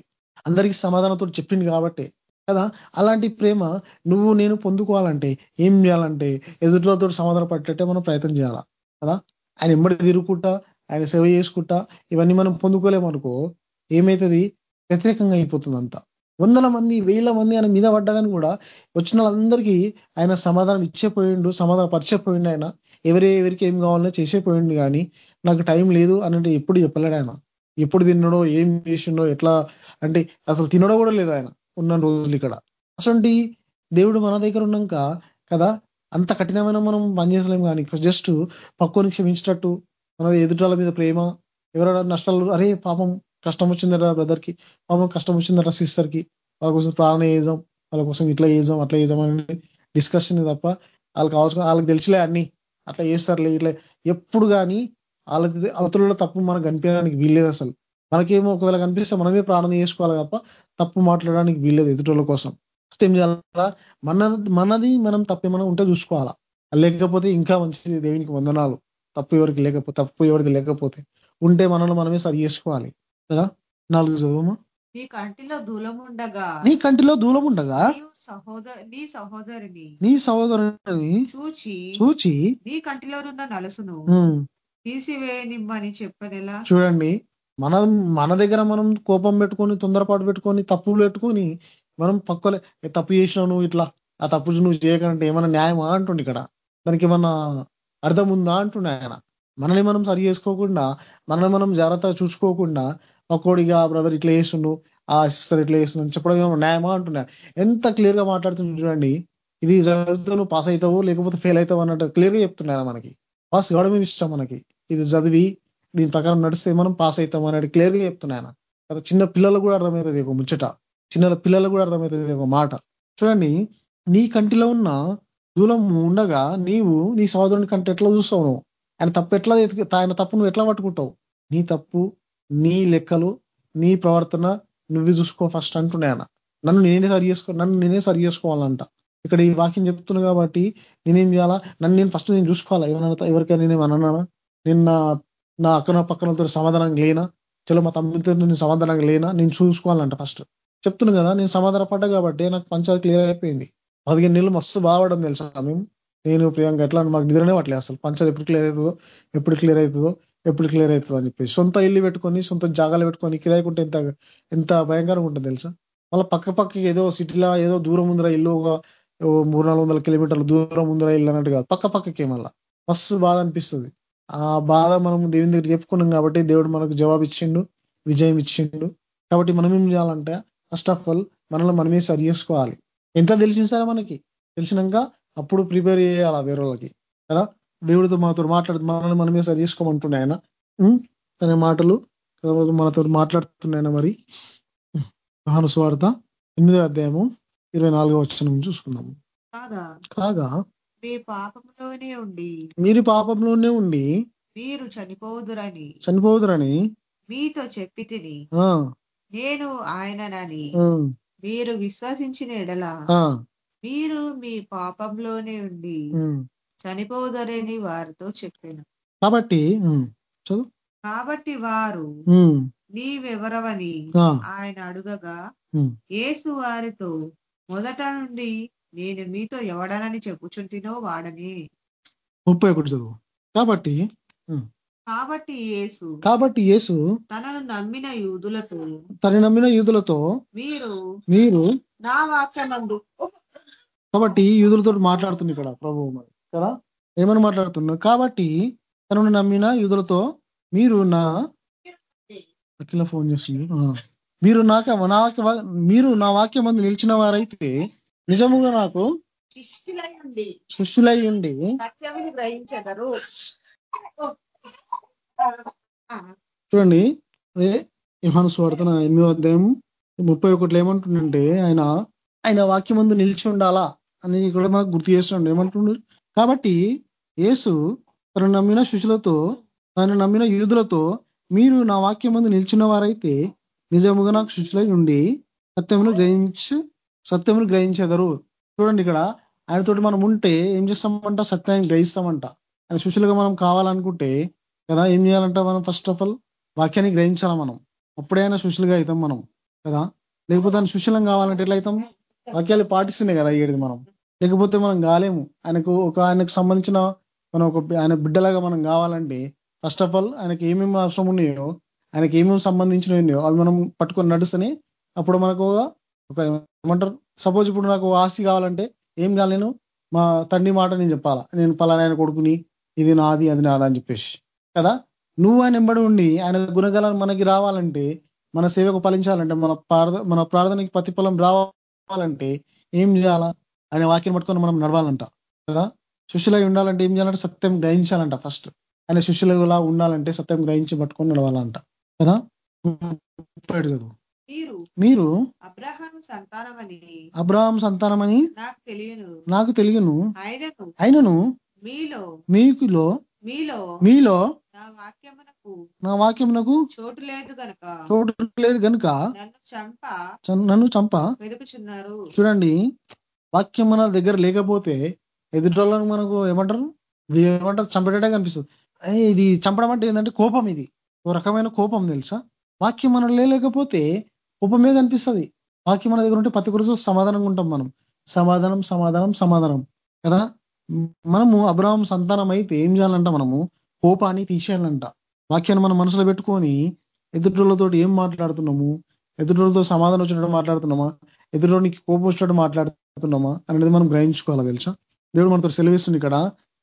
Speaker 4: అందరికీ సమాధానంతో చెప్పింది కాబట్టి కదా? అలాంటి ప్రేమ నువ్వు నేను పొందుకోవాలంటే ఏం చేయాలంటే ఎదుటితో సమాధానం పట్టేట్టే మనం ప్రయత్నం చేయాలా కదా? ఆయన ఎమ్మడి తిరుగుకుంటా ఆయన సేవ చేసుకుంటా ఇవన్నీ మనం పొందుకోలేమనుకో ఏమైతుంది? వ్యతిరేకంగా అయిపోతుంది అంతా వందల మంది వేల మంది ఆయన మీద పడ్డాదని కూడా వచ్చిన వాళ్ళందరికీ ఆయన సమాధానం ఇచ్చేపోయిండు సమాధానం పరిచయపోయిండు ఆయన. ఎవరి ఎవరికి ఏం కావాలో చేసేపోయిండు కానీ నాకు టైం లేదు అని ఎప్పుడు చెప్పలేడు ఆయన. ఎప్పుడు తిన్నడో ఏం చేసిండో ఎట్లా అంటే అసలు తినడో కూడా లేదు ఆయన ఉన్న రోజులు ఇక్కడ. అసలు దేవుడు మన దగ్గర ఉన్నాక కదా అంత కఠినమైన మనం పనిచేసలేం కానీ జస్ట్ పక్కువని క్షమించినట్టు మన ఎదుటాల మీద ప్రేమ ఎవరైనా నష్టాలు అరే పాపం కష్టం వచ్చిందట బ్రదర్కి పాపం కష్టం వచ్చిందట సిస్టర్కి వాళ్ళ కోసం ప్రాణం చేద్దాం వాళ్ళ కోసం ఇట్లా చేద్దాం అట్లా చేద్దాం అని డిస్కషన్ తప్ప వాళ్ళకి కావాల్సిన వాళ్ళకి తెలిసిలే అన్ని. అట్లా చేస్తారులే ఇట్లా ఎప్పుడు కానీ వాళ్ళకి అవతలలో తప్పు మనకు కనిపించడానికి వీల్లేదు అసలు. మనకేమో ఒకవేళ కనిపిస్తే మనమే ప్రాణం చేసుకోవాలి తప్ప తప్పు మాట్లాడడానికి వీల్లేదు ఎదుటోళ్ళ కోసం. ఏం చేయాలా? మన మనది మనం తప్పేమైనా ఉంటే చూసుకోవాలా. లేకపోతే ఇంకా మంచిది దేవునికి వందనాలు. తప్పు ఎవరికి లేకపోతే తప్పు ఎవరిది లేకపోతే ఉంటే మనల్ని మనమే సరి చేసుకోవాలి. కదా? నాలుగు చదువుమా?
Speaker 5: నీ కంటిలో దూలం ఉండగా
Speaker 4: నీ కంటిలో దూలం ఉండగా
Speaker 5: నీ సహోదరిని
Speaker 4: నీ సహోదరుని
Speaker 5: చూచి
Speaker 4: చూచి
Speaker 5: నీ కంటిలోనున్న నలుసును
Speaker 4: ఉమ్,
Speaker 5: తీసివేయనిమ్మని చెప్పనెలా?
Speaker 4: చూడండి మన మన దగ్గర మనం కోపం పెట్టుకొని తొందరపాటు పెట్టుకొని తప్పులు పెట్టుకొని మనం పక్కలే "ఏ, తప్పు చేసినావు నువ్వు ఇట్లా? ఆ తప్పు నువ్వు చేయకంటే ఏమన్నా న్యాయమా? అంటుండే ఇక్కడ. దానికి ఏమన్నా అర్థం ఉందా? అంటుండే ఆయన. మనల్ని మనం సరి చేసుకోకుండా మనల్ని మనం జాగ్రత్తగా చూసుకోకుండా పక్కోడిగా బ్రదర్ ఇట్లా చేస్తుండు ఆ సిస్టర్ ఇట్లా చేస్తుంది చెప్పడం ఏమో న్యాయమా అంటున్నా? ఎంత క్లియర్గా మాట్లాడుతున్నా చూడండి. ఇది చదువుతావు నువ్వు పాస్ అవుతావు లేకపోతే ఫెయిల్ అవుతావు అన్నట్టు క్లియర్గా చెప్తున్నాను మనకి. పాస్ కావడమే ఇష్టం మనకి. ఇది చదివి దీని ప్రకారం నడిస్తే మనం పాస్ అవుతాం అన్నట్టు క్లియర్గా చెప్తున్నాను కదా చిన్న పిల్లలు కూడా అర్థమవుతుంది ఒక ముచ్చట. చిన్న పిల్లలు కూడా అర్థమవుతుంది ఒక మాట. చూడండి నీ కంటిలో ఉన్న దూలం ఉండగా నీవు నీ సోదరుని కంటే ఎట్లా చూస్తావు నువ్వు? ఆయన తప్పు ఎట్లా ఆయన తప్పు నువ్వు ఎట్లా పట్టుకుంటావు? నీ తప్పు నీ లెక్కలు నీ ప్రవర్తన నువ్వు చూసుకో ఫస్ట్ అంటున్నాయి ఆయన. నన్ను నేనే సరి చేసుకో నన్ను నేనే సరి చేసుకోవాలంట. ఇక్కడ ఈ వాక్యం చెప్తున్నా కాబట్టి నేనేం చేయాలా? నన్ను నేను ఫస్ట్ నేను చూసుకోవాలా? ఏమన్నా ఎవరికైనా నేను అన్నానా నేను నా నా అక్కన పక్కనతో సమాధానం లేనా? చలో మా తమ్మితో నేను సమాధానం లేనా? నేను చూసుకోవాలంట ఫస్ట్. చెప్తున్నా కదా నేను సమాధాన పడ్డా కాబట్టి నాకు పంచాయతీ క్లియర్ అయిపోయింది. పదిహేను నెలలు మస్తు బాగపడడం తెలుసా మేము? నేను ప్రియాంక ఎట్లా అని మాకు నిద్రనే పట్టలేదు అసలు. పంచాయతీ ఎప్పుడు క్లియర్ అవుతుందో ఎప్పుడు క్లియర్ అవుతుందో ఎప్పుడు క్లియర్ అవుతుందో అని చెప్పి సొంత ఇల్లు పెట్టుకొని సొంత జాగాలు పెట్టుకొని కిరాయికుంటే ఎంత ఎంత భయంకరంగా ఉంటుంది తెలుసా? మళ్ళీ పక్క పక్కకి ఏదో సిటీలో ఏదో దూరం ఉందిరా ఇల్లు ఒక ఓ మూడు నాలుగు వందల కిలోమీటర్ల దూరం ఉందిరా ఇల్లు అన్నట్టు కాదు. పక్క పక్కకి మళ్ళా. మస్తు బాధ అనిపిస్తుంది. ఆ బాధ మనం దేవుని దగ్గర చెప్పుకున్నాం కాబట్టి దేవుడు మనకు జవాబు ఇచ్చిండు విజయం ఇచ్చిండు. కాబట్టి మనం ఏం చేయాలంటే ఫస్ట్ ఆఫ్ ఆల్ మనల్ని మనమే సరి చేసుకోవాలి. ఎంత తెలిసింది సరే మనకి? తెలిసినాక అప్పుడు ప్రిపేర్ చేయాలి వేరే వాళ్ళకి? కదా? దేవుడితో మనతో మాట్లాడు మనల్ని మనమే సరి చేసుకోమంటుండే ఆయన. అనే మాటలు మనతో మాట్లాడుతున్నాయన మరి. యోహాను సువార్త ఎనిమిదో అధ్యాయము ఇరవై నాలుగో వచ్చిన చూసుకుందాము.
Speaker 5: కాగా
Speaker 4: కాగా
Speaker 5: మీ పాపంలోనే ఉండి.
Speaker 4: మీరు పాపంలోనే ఉండి.
Speaker 5: మీరు చనిపోదురని.
Speaker 4: చనిపోదురని.
Speaker 5: మీతో చెప్పి తిని. నేను ఆయననని. మీరు విశ్వసించిన ఎడల మీరు మీ పాపంలోనే ఉండి. చనిపోదరని వారితో చెప్పాను.
Speaker 4: కాబట్టి
Speaker 5: కాబట్టి వారు నీవెవరవని ఆయన అడుగగా. యేసు వారితో మొదట నుండి నేను మీతో ఎవడనని చెప్పుచుంటినో వాడని.
Speaker 4: ముప్పై ఒకటి చదువు. కాబట్టి
Speaker 5: కాబట్టి యేసు
Speaker 4: కాబట్టి యేసు
Speaker 5: తనను నమ్మిన యూదులతో
Speaker 4: తన నమ్మిన యూదులతో
Speaker 5: మీరు
Speaker 4: మీరు
Speaker 5: నా వాక్యమందు
Speaker 4: కాబట్టి యూదులతో మాట్లాడుతుంది ఇక్కడ ప్రభువు మరి కదా? ఏమని మాట్లాడుతున్నారు కాబట్టి తనను నమ్మిన యూదులతో మీరు నా అఖిల ఫోన్ చేస్తుంది. మీరు నాక నా మీరు నా వాక్యం మందు నిలిచిన వారైతే నిజముగా నాకు
Speaker 5: శిష్యులై ఉండి
Speaker 4: చూడండి అదే యోహాను స్వార్థన ఎనిమిదో అధ్యాయం ముప్పై ఒకటిలో ఏమంటుండంటే ఆయన ఆయన వాక్యం ముందు నిలిచి ఉండాలా? అని కూడా మనకు గుర్తు చేస్తుండే. ఏమంటుండు? కాబట్టి యేసు తను నమ్మిన శిష్యులతో తను నమ్మిన యూదులతో మీరు నా వాక్యం ముందు నిలిచిన వారైతే నిజముగా నాకు శిష్యులై ఉండి సత్యమును గ్రహించి సత్యమును గ్రహించెదరు. చూడండి ఇక్కడ ఆయనతోటి మనం ఉంటే ఏం చేస్తామంట? సత్యాన్ని గ్రహిస్తామంట. ఆయన శిష్యులుగా మనం కావాలనుకుంటే కదా ఏం చేయాలంట మనం ఫస్ట్ ఆఫ్ ఆల్ వాక్యాన్ని గ్రహించాలా మనం? అప్పుడైనా శిష్యులుగా అవుతాం మనం కదా? లేకపోతే ఆయన శిష్యులం కావాలంటే ఎట్లా అవుతాం? వాక్యాలు పాటిస్తేనే కదా అయ్యేది మనం. లేకపోతే మనం కాలేము. ఆయనకు ఒక ఆయనకు సంబంధించిన మనం ఒక ఆయన బిడ్డలాగా మనం కావాలంటే ఫస్ట్ ఆఫ్ ఆల్ ఆయనకి ఏమేమి అవసరం ఉన్నాయో ఆయనకి ఏమేమి సంబంధించినవి ఉన్నాయో అవి మనం పట్టుకొని నడుస్తని అప్పుడు మనకు ఒక ఏమంటారు? సపోజ్ ఇప్పుడు నాకు ఆస్తి కావాలంటే ఏం కావాలి నేను? మా తండ్రి మాట నేను చెప్పాలా? నేను పలానాయన కొడుకుని ఇది నాది అది నాది అని చెప్పేసి. కదా? నువ్వు ఆయన ఎంబడి ఉండి ఆయన గుణగలను మనకి రావాలంటే మన సేవకు ఫలించాలంటే మన ప్రార్థ మన ప్రార్థనకి ప్రతిఫలం రావాలంటే ఏం చేయాలా ఆయన వాక్యం పట్టుకొని మనం నడవాలంట కదా? శిష్యులై ఉండాలంటే ఏం చేయాలంటే సత్యం గ్రహించాలంట ఫస్ట్ ఆయన శిష్యులుగా ఉండాలంటే సత్యం గ్రహించి పట్టుకొని నడవాలంట కదా? చదువు.
Speaker 5: మీరు
Speaker 4: మీరు
Speaker 5: అబ్రహాం సంతానమని నాకు తెలియను.
Speaker 4: నాకు తెలియను.
Speaker 5: ఆయనను
Speaker 4: అయినను.
Speaker 5: మీలో
Speaker 4: మీకులో
Speaker 5: మీలో
Speaker 4: మీలో
Speaker 5: నా వాక్యమునకు చోటు లేదు గనక
Speaker 4: చోటు లేదు కనుక
Speaker 5: నన్ను చంప వెతుకుచున్నారు
Speaker 4: చూడండి వాక్యం మన దగ్గర లేకపోతే ఎదుటోళ్ళను మనకు ఏమంటారు? ఏమంటారు? చంపేటట్టే కనిపిస్తుంది. ఇది చంపడం అంటే ఏంటంటే కోపం ఇది. ఓ రకమైన కోపం తెలుసా? వాక్యం మన లేకపోతే కోపమే కనిపిస్తుంది. వాక్యం మన దగ్గర ఉంటే ప్రతి గురించి సమాధానంగా ఉంటాం మనం. సమాధానం సమాధానం సమాధానం. కదా? మనము అబ్రాహం సంతానం అయితే ఏం చేయాలంట మనము? కోపాన్ని తీసేయాలంట. వాక్యాన్ని మనం మనసులో పెట్టుకొని ఎదుటోళ్ళతో ఏం మాట్లాడుతున్నాము? ఎదుటోళ్ళతో సమాధానం వచ్చినట్టు మాట్లాడుతున్నామా? ఎదురోనికి కోపం వచ్చినట్టు మాట్లాడుతున్నామా? అనేది మనం గ్రహించుకోవాలి తెలుసా? దేవుడు మనతో సెలవిస్తుంది ఇక్కడ.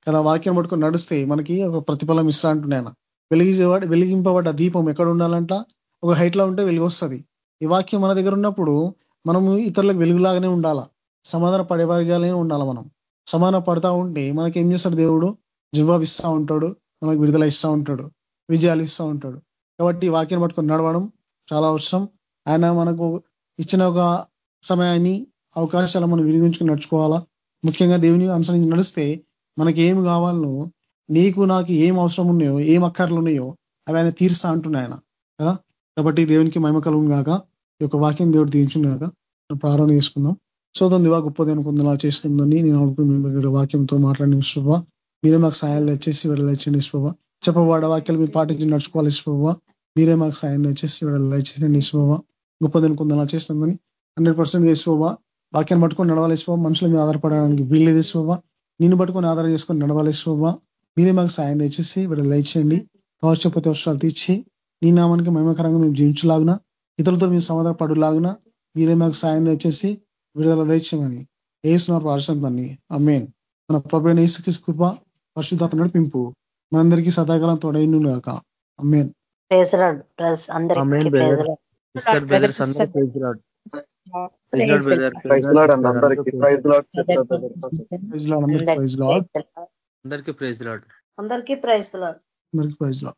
Speaker 4: కదా వాక్యం పట్టుకొని నడిస్తే మనకి ఒక ప్రతిఫలం ఇస్తా అంటున్నాయన వెలిగించేవాడు వెలిగింపబడ్డ దీపం ఎక్కడ ఉండాలంట? ఒక హైట్లో ఉంటే వెలుగు వస్తుంది ఈ వాక్యం మన దగ్గర ఉన్నప్పుడు మనము ఇతరులకు వెలుగులాగానే ఉండాలా? సమాధాన పడేవారిగానే ఉండాలి మనం? సమాన పడతా ఉంటే మనకి ఏం చేస్తాడు దేవుడు? జవాబు ఇస్తా ఉంటాడు మనకు విడుదల ఇస్తా ఉంటాడు విజయాలు ఇస్తూ ఉంటాడు. కాబట్టి వాక్యం పట్టుకొని నడవడం చాలా అవసరం. ఆయన మనకు ఇచ్చిన ఒక సమయాన్ని అవకాశాలు మనం వినియోగించుకుని నడుచుకోవాలా? ముఖ్యంగా దేవుని అనుసరించి నడిస్తే మనకి ఏం కావాలనో నీకు నాకు ఏం అవసరం ఉన్నాయో ఏం అక్కర్లు ఉన్నాయో అవి ఆయన తీరుస్తా అంటున్నాయి ఆయన. కదా? కాబట్టి దేవునికి మహిమ కలుగుగాక ఈ యొక్క వాక్యం దేవుడు తీర్చున్నాక ప్రార్థన చేసుకుందాం. సోదం దివా గొప్పది అనుకుందా చేస్తుందని నేను అనుకున్న వాక్యంతో మాట్లాడిన విశ్వ మీరే మాకు సాయాలు తెచ్చేసి విడలేచండి ఇసుకోవా చెప్పవాడ వాక్యాలు మీరు పాటించి నడుచుకోవాలి ఇసుకోవా మీరే మాకు సాయం తెచ్చేసి విడలేచేయండి గొప్ప గొప్పది అనుకుందా చేస్తుందని హండ్రెడ్ పర్సెంట్ చేసుకోవా వాక్యాన్ని పట్టుకొని నడవాలి ఇసుకోవా మనుషుల మీద ఆధారపడడానికి వీళ్ళేది ఇసుకోవా నిన్ను పట్టుకొని ఆధారం చేసుకొని నడవాలి ఇసుకోవా మీరే మాకు సాయం తెచ్చేసి విడలేచేయండి వర్షపతి వర్షాలు తీర్చి నీ నామానికి మహిమకరంగా మేము జీవించలాగున ఇతరులతో మేము సమాధాన పడులాగున మీరే మాకు సాయం తెచ్చేసి విడుదల దయచేయమని ఏసునారు ప్రార్థించండి అమ్మేన్ మన ప్రభు ఏసుకి కృప పరిశుద్ధత నడిపింపు మనందరికీ సదాకాలం తోడైను గాక అమ్మేన్
Speaker 2: అందరికీ
Speaker 6: ప్రైజ్ లాడ్
Speaker 4: అందరికీ ప్రైజ్ లాడ్